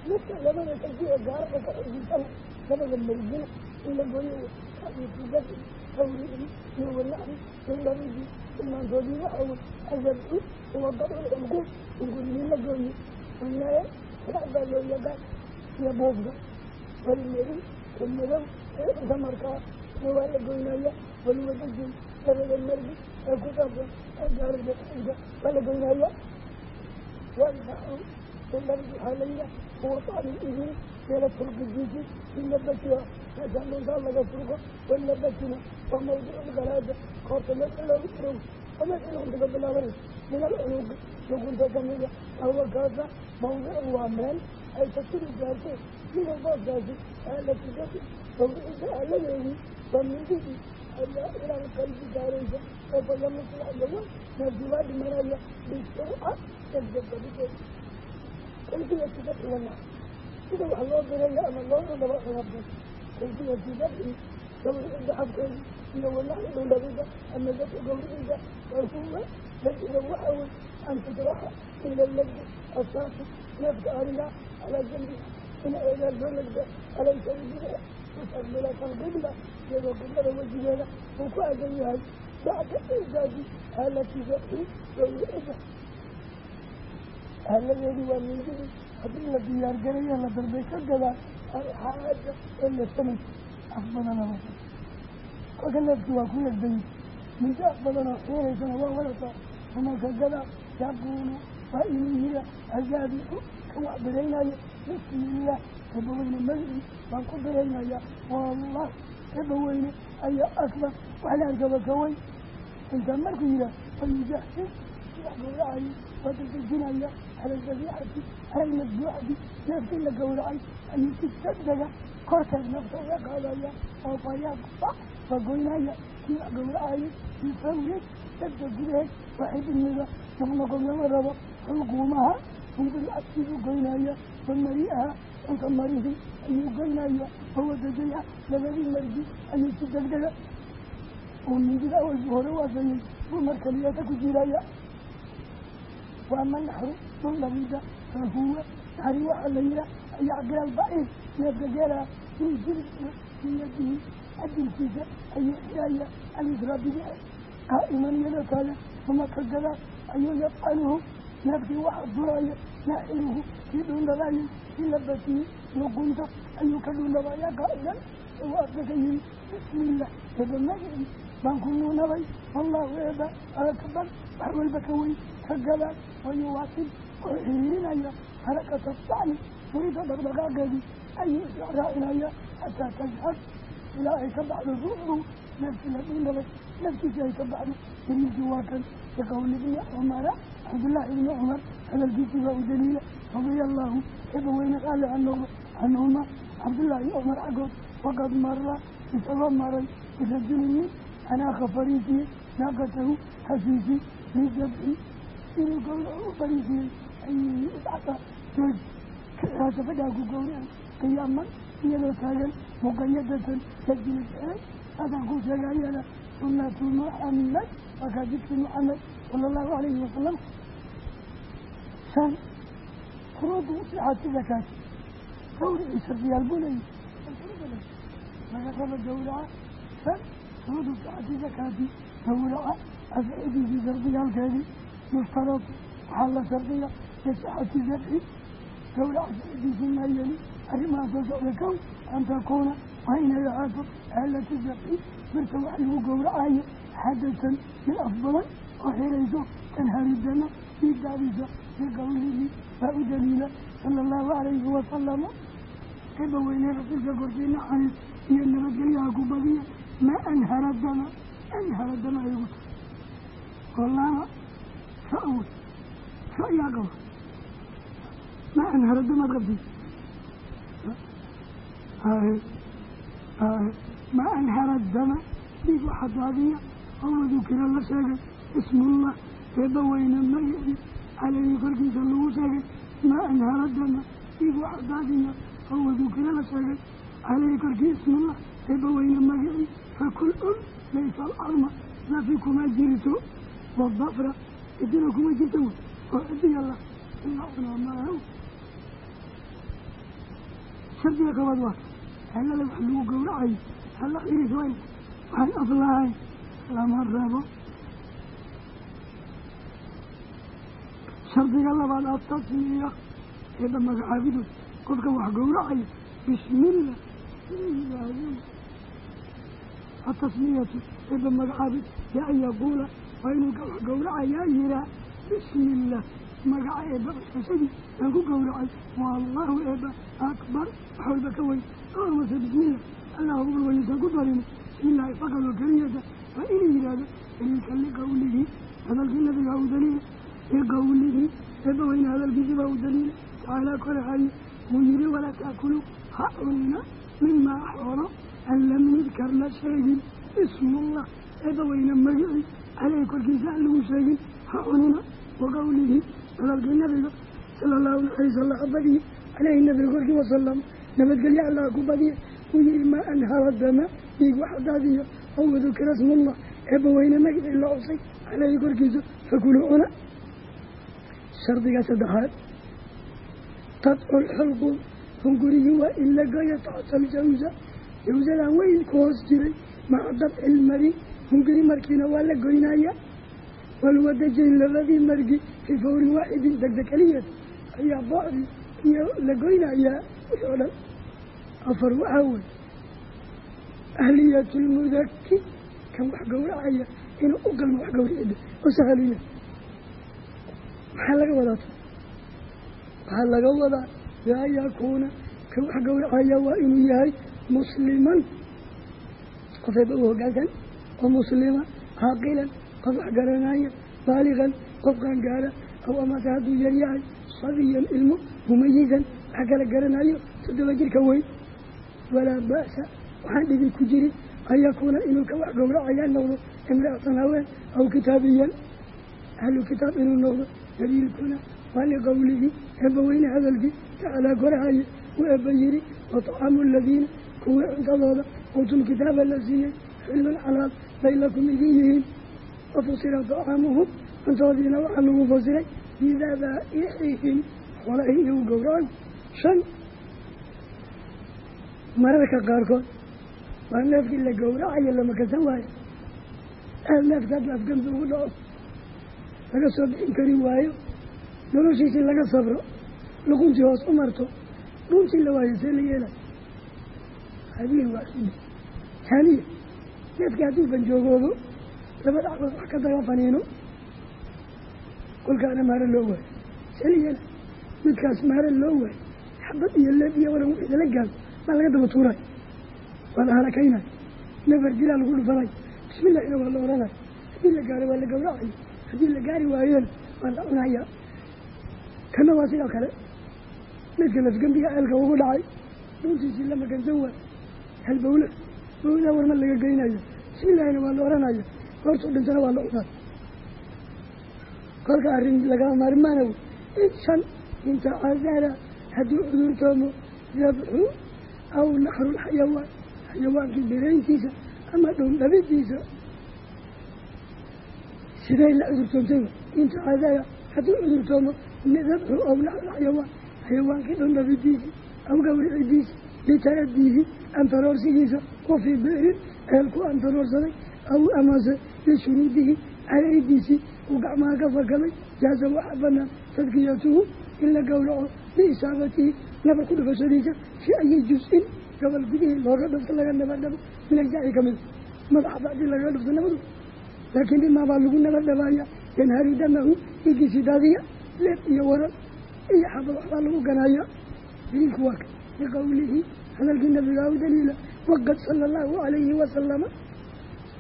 midka labada kasi ee gaarada ka xisiisana labada margina in la gooyo kaifugadi hawriin iyo wanaxri indhabidi tilmaantoodii waxa wey azabci huwa badul xulquud ingurigii la gooye wanaye sax baa loo yaqaan iyo buufka walmeri kamadow ee inta markaa na waa la goynaya walwadajin labada margi ee ku saabsan ee gaarida xilga waa la goynaya walbaxru indhabidi waxaa la yihaha huwa tacli ibili meela turkijiisi inabatiha meeshaan dhuntaa laga turko wanabatina waa mawdicu lgalaada koorta meesha loogu turow oo meesha luguntaga bilaabanaysa min alcunuuqi lugunta kamida awa kaasa mawdicu waa meel ay tasiri gaartee sida booskaasi aalatigai mawdicisa aaladeedii waa mindidii ayaa ilaa qalbi gaaraysa oo fayamutu xayawan neefkii waa dhimanaya bisurca degdegabiteed kayfiyati dabci wana sida wax loo diraya ama loo dhundhaba xunabdan kayfiyati dabci gawricida xabkeedi iyo wanaxi dhundhabida ama dadka gawricida waa huwa waxa wey an tudraxa ila lagdi asaafi neefka ariga calaa jambi in eedaa loo legda alaysa bidix mustaqbilata alqibla iyadoo qiblada wejigeeda uu ku agan yahay bacda idaadi haalati dabci gawricida haaladeedii waa mindidii haddii la diyaar garayo la darbay ka gadaa alxaaja ee la samay af badanaba kolka neefkii waa ku legday mindi af badanoo xiiraysana waa wadataa uma ka gadaa yaquulu waa inuu yira ka wax biraynaya bismiillah ebaweyne magicii baan ku biraynaya wallah ebaweyne ayaa akbar wax la arkaba ka weyn intaa markuu yihaah fayujaxsin wax gawracaya waa dadejinaya cala aldabiixati cala almadbuuxati neefkii la gawracay ayuu si degdega korkeed nafta uga qaadaya oo fayaqfa waa goynaya kii wax gawracayay fii fawrin degdeg gudaheed waxay dhimida noqnoqon lama rabo xulquumaha hunguricadkiibuu goynaya wa cunka marihii ayuu goynaya wawadajaya labadii margi ayuu si degdega. Oo mindida awalbu hore waasayay buu mar kaliyata ku jiraya. Waama naxru dhundhabida fahuwa hari waxaa la yihaa ayacgila albaciir neefka geelaa fii jilibka biyadihi adilkiisa ayuu xiraya alisraa bidice qaa'iman iyada taagan uma ka gadaa ayuu yafcaluhu neefkii waxa duraya naaxiluhu kii dhuundhabaayay kii labatihi luqunta ayuu ka dhuundhabaya qaa'ilan isagoo afka ka yimi bismillah eeba magicii baan ku nuunabay wallahu eeba akabar wax walba ka weyn ka gadaa wayuwaasib oo xiriirinaya harakata sacni furida dhaqdhaqaaqeedii ayuu israacraacinaya xataa tashhad ilaa ay ka baxdo ruuxu neefkii la dhuundhabay naftiisii ay ka baxdo daliilkii waa kan biqowli ibni cumara cabdullaahi ibni cumar hadalkiisii baa u daliila radia allaahu eeba weyne qaali ha noqdo canhuma cabdullaahi cumar xaggood waqad mara isagoo maray birajulin nin anaaqa fariisiyey naaqatahu hasiisi lidabxi inuu gawraco u fariisiyey ayuu iscata jooj kasaasa fadhaa ku gawracan qiyaaman iyadoo taagan muqayadatan la jilisxeey haasaan ku sheegayana sunatu muxamed waa kaa jidkii muxamed sala allahu alayhi wasalam shan furuudu sixati zakaati gawricii shardiyaal buu leeyahy laga raba gawraca shan furuudu sixati zakaati gawraca ascidiisii shardiyaalkeedii yuftaradu waxaa la shardiya lisixati zabxi gawraca sicidiisii maayeli arrimaha soo socda kow an takuuna waa inay ahaato aalatu zabxi birta wax lagu gowracayo xadatan mid af badan oo xirayso tanharidana diigdaadiisa biqawlihi baa u daliila sala allahu calayhi wasalama eba weynee rasuulka korkiina xanis iyo nabadgelyaha ku badiya ma anhara dama anhara dama aygu ta walaana sa-wey sa yaa qaba ma anhara damaad qabti ma anhara dama dhiig waxa daadiya oo wadukira la sheegay ismullah eeba weyne magicii caleyhi korkiisa lagu sheegay maa anhara dama dhiig waxa daadiya oo wadukira la sheegay caleyhi korkii ismullah eeba weyne magicii fakul un laysa alcalma nafi kuma jirto wadafra cidina kuma jirto wey oo cidiya la ilaa cunaa maahu shardiga kabaad waa halala wax lagu gowracayo hala xiris wayn waxaan af lahayn lama rabo shardiga labaad atasmiya eeba magacaabidood qofka wax gowracayo bismillah inuu atasmiyatu eeba magacaabid yaa an yaquula waa inuu wax gowracayaa yihaa bismillah. Magaca eeba qasadii aan ku gowracay waa allahu eeba akbar wax walba ka weyn. Oo amase bismillah. Allah akbar wayuusan ku darino bismillahi faqad oo keliyata waa inuu yidhaahdo daliilka liqawlihi hadalkii nabiga u daliila liqawlihi eeba weyne hadalkiisi baa u daliila tacaalaa korahaye wuu yihi walaa taakulu ha cunina mimaa xoolo an lam yudkar la sheegin ismullah eeba weyne magicii caleyhi korkiisa aan lagu sheegin ha cunina waqawlihi hadalkii nabiga sala allahu alay sala badiye caleyhi nabiga korkii wasalam nabadgelyo allah ku badiye wuu yihi maa anhara dama dhiig waxa daadiyo oo wadukira ismullah eeba weyne magicii la cusay caleyhi korkiisa fakuluu cuna shardiga saddexaad qadcu lxulqu hungurigii waa in la goyo taxta aljawsa jawsadan weyn ku hoos jiray maca dabci ilmari hunguri markiina waa la goynaya walwadajayn labadii margi fii fawrin waaxidin degdeg keliyad ayaa boocdii iyo la goynayaa wixii oo dhan. Afar waxaa wey ahliyatu lmudaki kan wax gowracaya inuu u galmo wax sahaliya maxaa laga wadaa waxaa laga wadaa yaa yakuuna kan wax gowracaya waa inuu yahay musliman. Qofeeba u hoggaansan oo muslima caaqilan qof wax garanaya baaligan qof qaangaara aw amase hadduu yaryahay sabiyan ilmo mumayisan wax kala garanayo toddoba jirka weyn. Walaa ba'sa waxaan dhibi ku jirin an yakuuna inuu ka wax gowracayaa noqdo imra'atan aw kitaabiyan. Ahlu kitaab inuu noqdo daliilkuna waa liqowlihi eebba weyne hadalkii tacaalaa korahaye uu eebba yihi watacaamu aladiina kuwii cuntadooda uutulkitaaba la siiyey xillun xalaal bay lakum idin yihiin wafusira tacaamuhum cuntoodiina waxaa lagu fasiray bidabaa'ixihim xoolahay iyagu gowracan shan mararka qaarkood waa neefkii la gowracayo lama kasan waayo afgamsi ugu dhaco laga soo bixin kari waayo noloshiisii laga sabro luquntii hoos u marto dhuntii la waayo see la yeelay. Hadihi waa xili taaniya neefkii hadduu banjoogoobo laba dhacdood wax ka daga faniino kolkaana maaro loo waayo. See la yeelay? Midkaas maaro loo waayo. Xabad iyo leeb iyo waran wixii lala gaado baa laga daba tuuray. Waa la halakaynay nafar dilaa lagu dhufanay bismillahina waa la oranay haddii la gaaro waa la gawracay haddii la gaari waayeen waa la cunaya kana waa sidoo kale. Midka lafgembiga ceelka ugu dhacay dhuntiisii lama gansan waay hal bawlaa warma laga geynayo. Bismillahina waa la oranaya goortuu dhintana waa la cunay kolka arrin laga maarmaanow in shan inta casaara haddii cudurtoomo dabxu aw naxru lxayawaan xayawaankii berayntiisa ama dhowndhabidiisa siday la cudurtoontay? Inta casaara haddii cudurtoomo dabxu aw naxru lxayawaan xayawaankii dhowndhabidiisi aw gawricidiisa litaradiihi antaroorsigiisa wa fii beerin ceelku antaroorsaday aw amase lishuruudihi calaydiisii uu gacmaha ka fakaday jaaza waxaa banaan tadkiyatuhu in la gowraco biisaabatihi nabar ku dhufashadiisa fii ayi juz-in gobol gudihii looga dhufto laga nabadhabo min ajaaci ka mid madaxa bacdi lagaga dhufto nabadu laakiin dhimaa baa lagu nabadhabaaya yanharu damahu dhiigiisii daadiya leeb iyo waran iyo xabad waxbaa lagu ganaya. Daliilku waa ka liqowlihi hadalkii nabigaa u daliila waqad sala allahu calayhi wasalama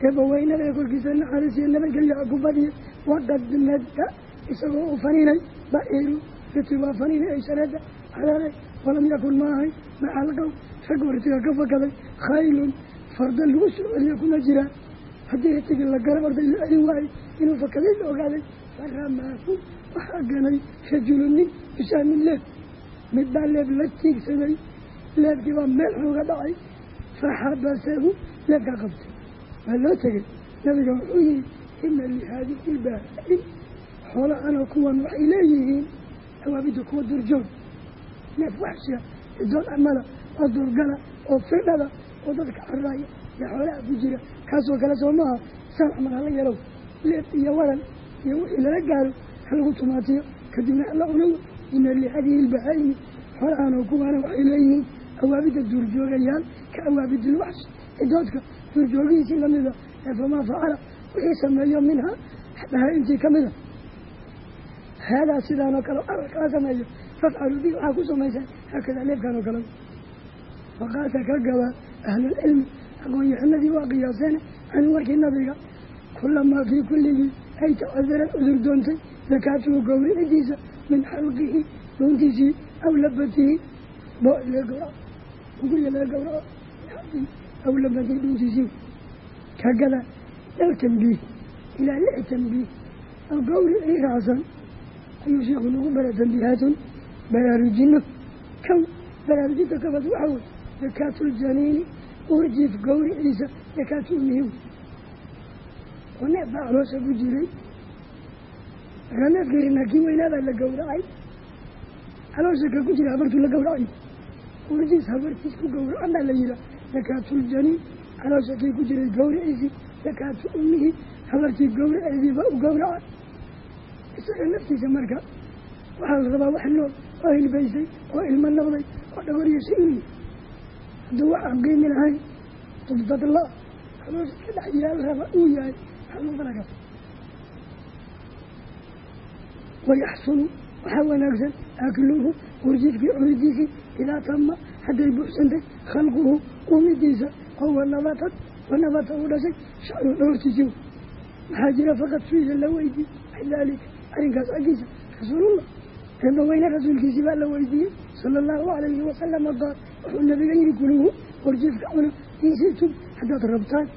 eebaweynaga ee korkiisa naxariisiyo nabadgelya ku badiya. Waqad nadda isagoo u faniinay baciiru riti waa faniinay ay shareeda xalaalay walam yakun ma ahay maxalqow rag wartiga ka fakaday khaylun farda lagu soo celiyo kuma jiraan haddii ritigii la garab arday la celin waayey inuu fakaday la ogaaday faramaahu waxaa ganay rajulu nin bisaamin leeb mid baa leeb la tiigsaday leebkii baa meel xooga dhacay faxabasahu leebkaa qabtay. Waa loo tegey nabiga wuxuu yihi ina lihaadihi ilbaain xoola anoo kuwan waxay leeyihiin awaabida kuwa durjoog neef waxshiya idoon amala oo durgala oo fidhada oo dadka carraaya iyo ku jira kaasoo kale soo maaha camal hala yelow leeb iyo waran iyo wixii lala gaaro halagu tumaatiyo kadibna hala cunow ina lihadihi ilbahaa'imi xoolahanoo kuwaana waxay leeyihiin awaabida duurjoogayaal ka awaabidilwaxsh idoodka duurjoogihiisii lamida ee famaa facala wixii sameeyo minha bahaa-imtii ka mida. Haadaa sidaanoo kale arar kaa sameeyo fafcalu bi waxaa ku samaysaan haakadaa leebkaan oo kale. Faqaasa ka gaba ahlulcilmi aqoon-yahanadii waa qiyaaseen. Can warkii nabiga kulamaa kii kulligii ay tacadaran cudur doontay. Dakaatuhu gowricidiisa min xalqihi dhuuntiisii aw labatihi boo laga gawraco guriga laga gawraco aw labatihi dhuuntiisii kagada dhowr tambiih ilaa lix tambiih oo gawricii raacsan ayuu sheekhu nagu bara tambiihaatun baraarujino kow baraarujinta kabad waxaa wey dakaatuljaniini urjiif gawriciisa dakaatu umihi oo neef baa caloosha ku jiray. Markaa neefkeerina kii weynaabaa la gawracay. Caloosha ka ku jira habartuu la gawracay. Urjiis habartiis ku gawracan baa la yihaa dakaatuljaniin caloosha kii ku jiray gawriciisii dakaatu umihi habartii gawraceediiba u gawraca isaga naftiisa marka waxaa la rabaa wax nool oo hilbaysay oo ilmo noqday oo dhabariyashay inuu hadduu waxaan qiimi lahayn dubdadla caloosha ka dhex yaal raba uu yahay falaga wayaxsunu waxaa wanaagsan akluhu urjifkii cunidiisii idaa tama hadday buuxsantay khalquhu umidiisa oo wanabatad wanabata u dhashay shacru dhowrtiisii maxaa jira faqad suila la weydii an daalika arrinkaas xaggiisa rasuulullah eebaweyne rasuulkiisii baa la weydiiyey sala allahu calayhi wasalama qaal wuxuu nabiga yihi kuluhu warjifka cuna in situm haddaad rabtaan.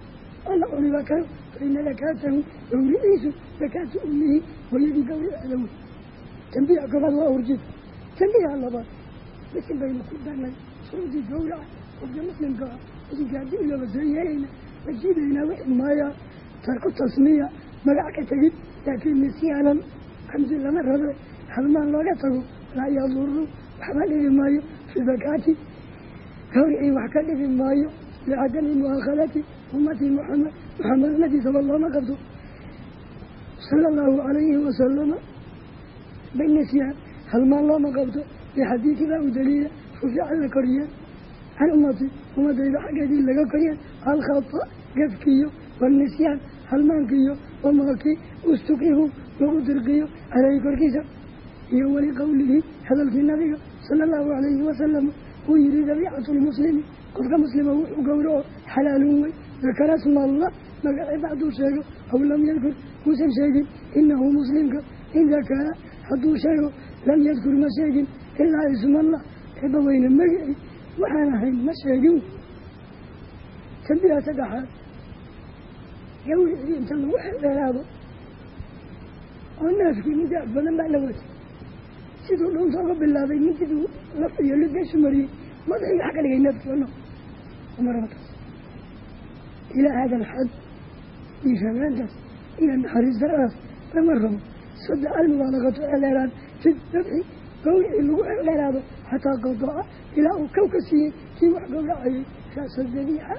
Alla cuniba karo fa ina dakaatahu gawriciisu dakaatu umihi hooyadii gawriceeda wey tambiiha koobaad waa urjif tambiiha labaad bisin baynu ku darnay shuruudii gawraca qofka muslimka ah bisinka haddii ilooba soo yeelayna wajiibaynaa wixi maaya tarku tasmiya magac ka tegid laakiin nisyaanan xamsi lama rabe halmaan looga tago laa waxba dhibi maayo fi dakaati gawricii wax ka dhibi maayo licadami muaakhadati ummati muxamed muxamed ummadiisaba looma qabto sala allahu calayhi wasalama binisyan halmaan looma qabto bixadiidi baa u daliila rufica la koriye can ummati ummadayda xaggeedii laga koriye alkhata gafkiyo wanisyaan halmaankiyo wamaakii ustuqihu lagu dirqiyo caleyhi korkiisa iyo weli qowlihi hadalkii nabiga sala allahu calayhi wasalam uu yihi dabiicatu lmuslimi qofka muslima wuxuu gowraco xalaalun wey dakara sma allah magaceeba hadduu sheego aw lam yadkur. Muusan sheegin inahu muslimka. In dakara hadduu sheego lam yadkur ma sheegin. Ilaa ismallah eeba weyne magicii waxaan ahayn ma sheegin. Tambiha saddexaad gawricii inta lagu xeldheeraado oo neefkii muddo af badan baa la watay siduu dhuunta uga bilaabay mididuu laf iyo ligeesu mariyey madaxii waxa ka dhigay neefkii ono umarabataas ilaa hada alxad shabeentaas iyo naxariis lama rabo. Saddex almubaalaqato xeldheeraan fi dabxi gawricii lagu xeldheeraado xataa qadaa ilaa uu kaw ka siiyey kii wax gawracayay raasa dabiixa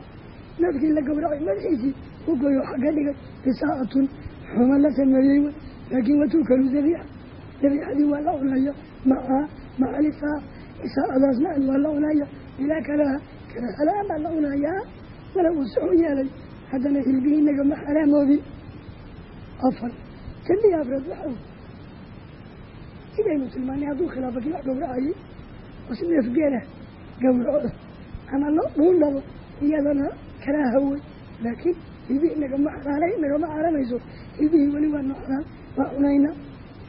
neefkii la gawracay madaxiisii u goyo xagga dhigay isaa'atun xuma la sameeyey laakiin watuukalu dabiixa dabiixadii waa la cunaya maca maca lisaa isaa'adaas macad waa la cunaya ilaa kalaha kalahala-aan baa la cunayaa wala uu soxu yeelay haddana hilbihii nagama xaraamoobin afar jambii afraad waxa sidaynu tilmaanay hadduu khilaafo kii wax gawracayay oo si neef geelah gawraco ama lo dhuundhabo iyadana karaaha wey laakiin hilbihii nagama nagama xaranayso hilbihii weli waa noo xaraan waa cunayna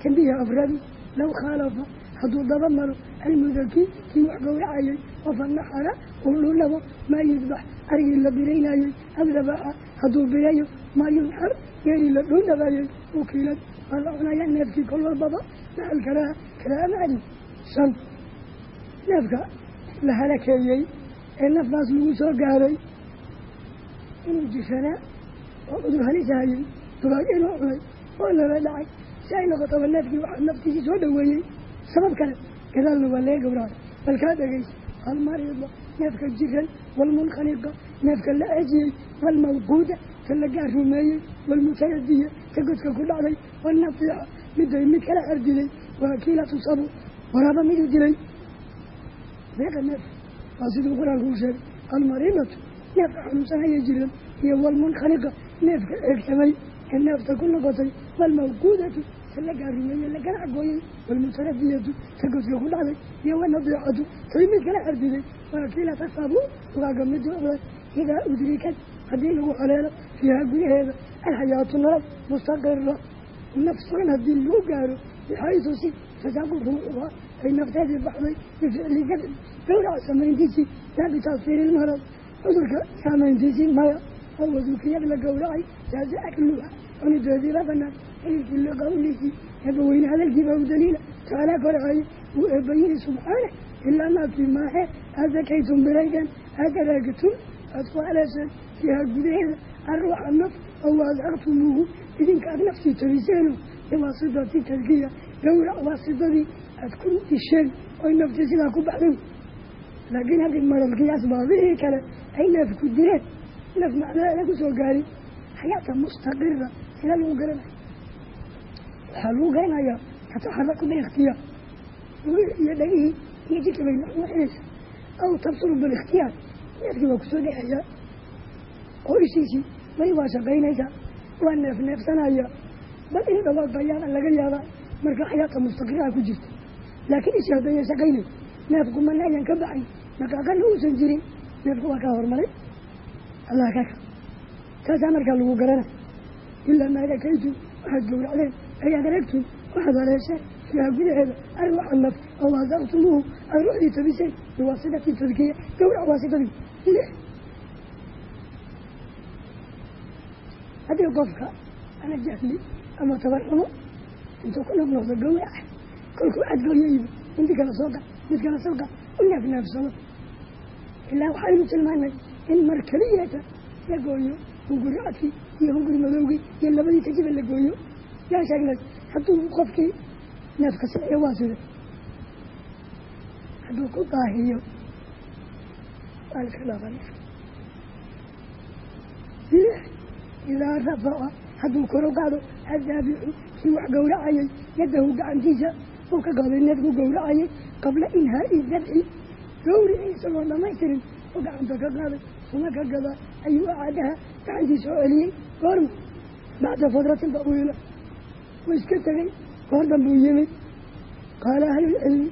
jambihi afraadi low khaalafa hadduu daba maro almudaki kii wax gawracayay oo fanaxara uu dhuundhabo maa yudbax arigii la biraynayey aw dabaxa hadduu birayo maa yunxar geerii la dhuundhabayey ukiilad waa la cunaya neefkii kol walbaba macal karaaha karaaha macdi shan. Neefka la halakeeyey ee naftaas lagu soo gaaray inuu jisanaa oo cudur halisahayey dugaag inuu cunay oo lala dhacay si ay noqotaba neefkii waxaa naftiisii soo dhoweeyey sabab kale gadaalna waa laga gawracay bal kaa dhegaysa almariida neefka jiran waalmunkhaniqa neefka la ejiyey waalmawquuda ta la gaar rumeeyey waalmutaradiya ta godka ku dhacday waalnatiixa miday mid kala ardiday waakiilatu sabu waraaba miduu dilay meeqa neef waa siduu qur'aanku u sheegay almariidatu neefka xanuunsanaya jiran iyo walmunkhaniqa neefka eegsamay ee neefta ku noqotay waalmawquudatu ta la gaarumeeyey la ganac gooyey waalmutaradiyatu ta godka ku dhacday iyo wanadiicatu tay mid kala ardiday waakiilata sabu ugaaga mid noqday idaa udrikad haddii lagu haleelo fiiha gudaheeda alxayaatu nolol mustaqira naf sugan haddii lagu gaaro bixaysu si tasaaqu ruuxuha ay nafteedii baxday bificli gadin gawraca samayntiisii laa bitaasiiri ilmarad cudurka saamayntiisii maya oo wadukiyad la gawracay jaaza akluha cunideediiba banaan xililkii liqawlihi eebbaweyne hadalkiibaa u daliila tacaalaa koracaya wuu eebbayini subxaane ilaa maakii maahe. Aad zakaytum biraydan aad araagatum aad ku haleesheen fiiha gudaheeda. Arruuxa naf oo waasaqtumuuhu idinka aad naftii tabiseeno biwaasidati tadkiya gawrac waasidadii aad ku disheen oy naftii sidaa ku baxday. Laakiin haddii maralkii asbaabihii kale ay neef ku dileen neef macnaheeda ku soo gaarin. Xayaata mustaqira sida lagu garanaya waxaa lagu garanayaa tataxaraku bilikhtiyaar iyo dhagihii iyo jidka bay naxnaxinaysa aw tabsuru bilikhtiyaar neefkii waa ku soo dhexeeyaa oo ishiisii weli waa shaqaynaysaa waa neef neefsanaya bal in dhawaaq bayaana laga yaabaa marka xayaata mustaqiraha ku jirta laakiin ishi haddaya shaqaynay neef kumana ayaan ka baxay dhaqaaqana uusan jirin neefku waa kaa hormaray allah kaka taasaa markaa lagu garana. Ilaa maadakaytum waxaad gowracdeen ayaad aragtum waxaad haleesheen fiiha gudaheeda arruuxa naf oo waasaqtumuuhu aad ruuxdii tabiseen biwaasidati tadkiya gawrac waasidadii lix haddii qofka ana jahli ama tabarxumo intuu ku noqnoqdo gawraca kolkuu cadgooyayba inti kala soo qa mid kala soo qa u neefneefsado ilaa waxaynu tilmaanay in mar keliyeeta la gooyo hunguri cadkii iyo hunguri madowgii iyo labadii tajiba la gooyo. Yaa sheegnay hadduu qofkii neefka silciyo waa sida hadduu ku daahiyo waa la iska hadduu koro kacdo adaabicu kii wax gowracayay yadahu gacantiisa uu ka qaaday neefku gowracayay qabla inhaai dabci gawricii isagoo dhamaystirin oo gacanta ka qaaday uma ka gadaa ayuu acaadaha gacantiisa oo celiyey goorma bacda fadratin dawiila wuu iska tegay goor danbuu yimid. Qaala ahlulcilmi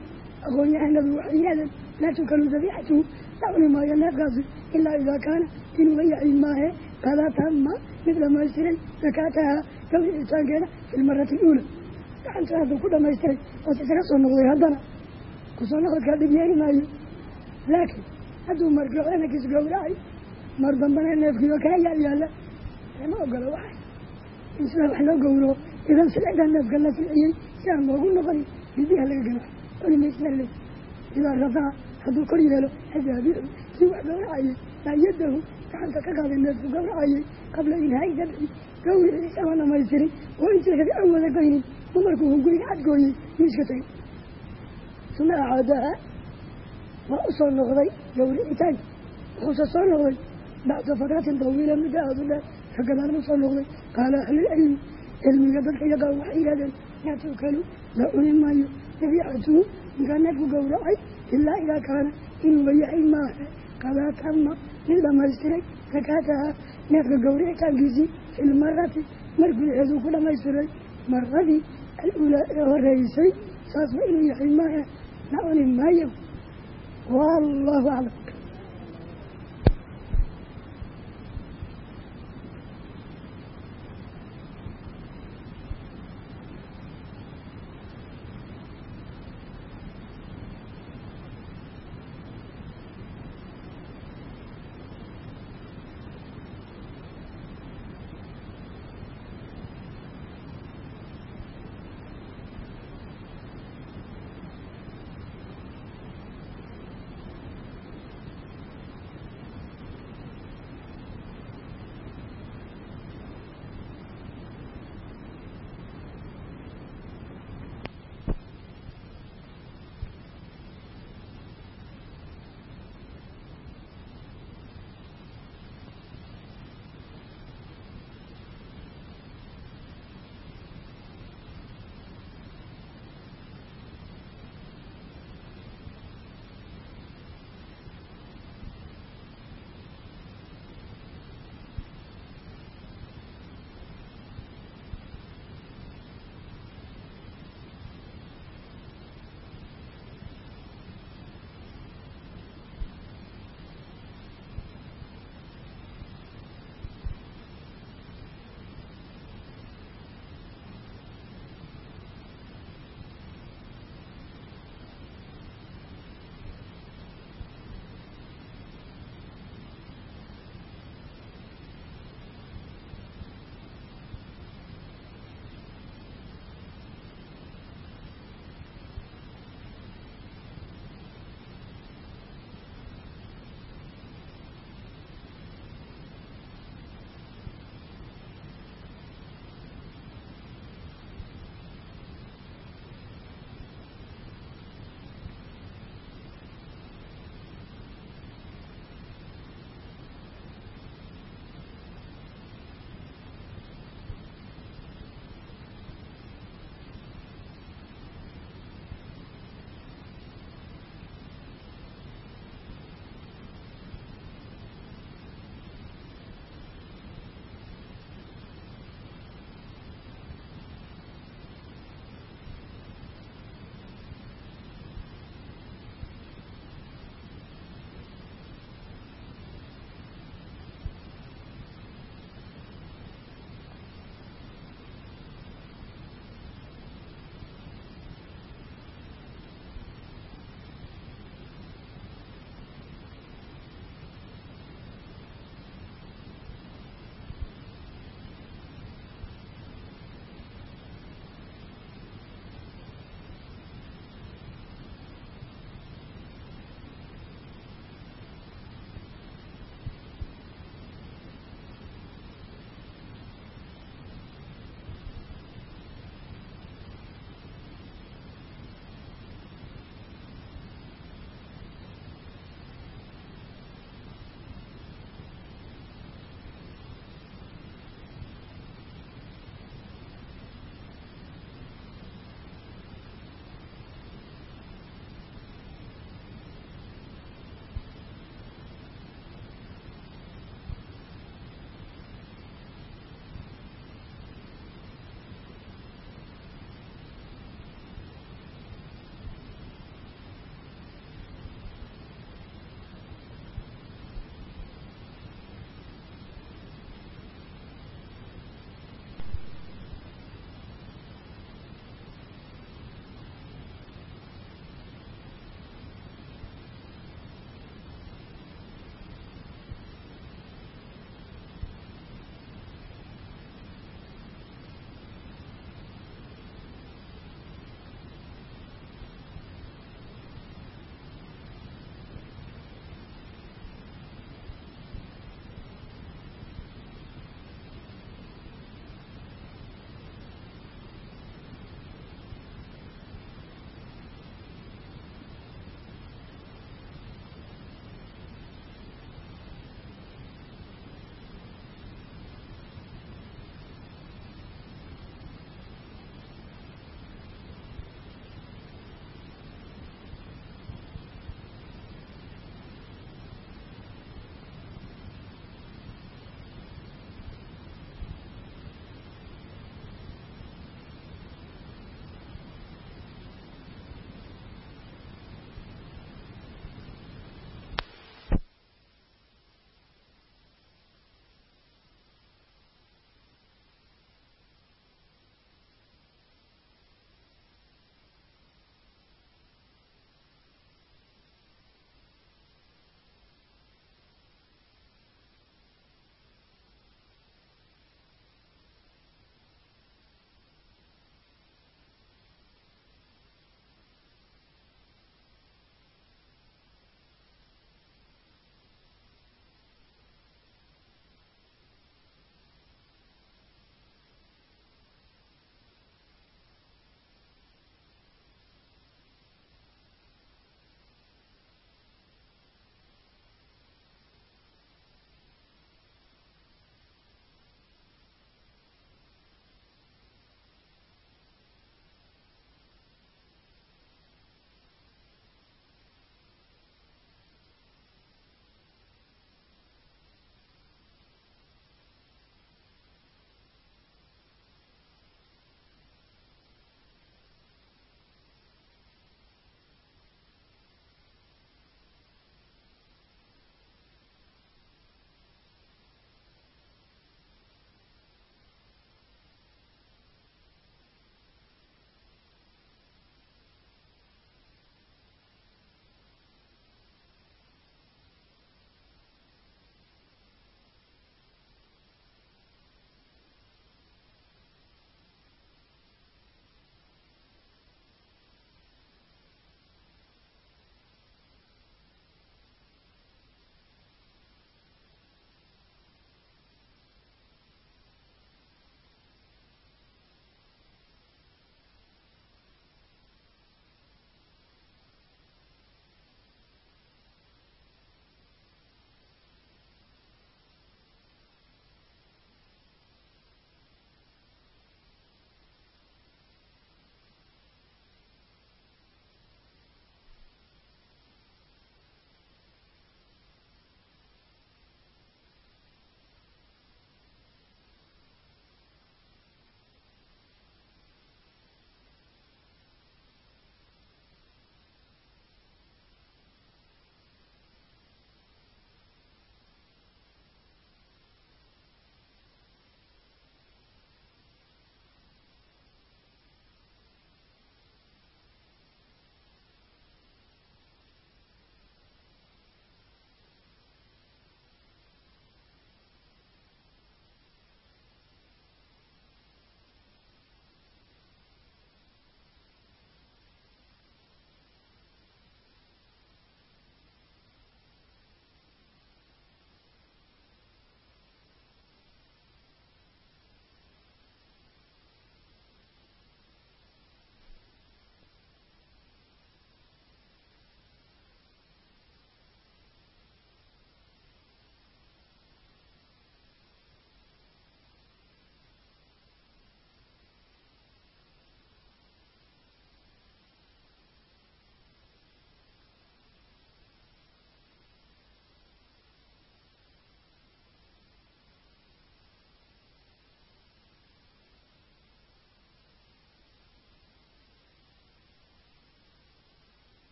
aqoon-yahanadu waxay yidhahdeen laa tukalu dabiixatuhu la cuni maayo neefkaasi ilaa idaa kaana inuu la yaciid maahe kadaa taama mid dhamaystiray zakaataha gawricitaankeeda fi lmarati luula gacanta hadduu ku dhamaystiray oos isaga soo noqday haddana ku soo noqodkaa dhib maayo. Laakiin hadduu markii xeenankiis gowracay mar dambana neefkiioo kaa yaal-yaala lama ogola waxay in wax loo gowraco idan silcidaa neefka la silciyey si aan loogu noqonin bibiha laga ganaxo culimaysnale idaa rafaca hadduu kor yeelo adaabicu kii wax gowracayay maa gacanta ka qaaday neefku gowracayay qabla inhaai dabci gawricii isagoo dhamaystirin oo intii rabi aan wada goynin u markuu hunguriga cadgooyey yuu iska tegay suma acaadaha waa u soo noqday gawricitaanka wuxuuse soo noqday bacda fadratin tawiila muddo aada u dheer. Ka gadaalmu soo noqday. Qaala ahlulcilmi cilmiga dadka yaqaan waxay yihahdeen laa tuukalu la cuni maayo dabiicatuhu ninkaa neefku gowracay? Ilaa idaa kaana inuuba yahay maaha. Qadaa tama mid dhamaystiray zakaataha neefka gowricitaankiisii filmarati markuu xeeduu ku dhamaystiray maradii al-ulaa ee horeysay saasba inuu yahay maaha. La cuni maayo wallahu aclam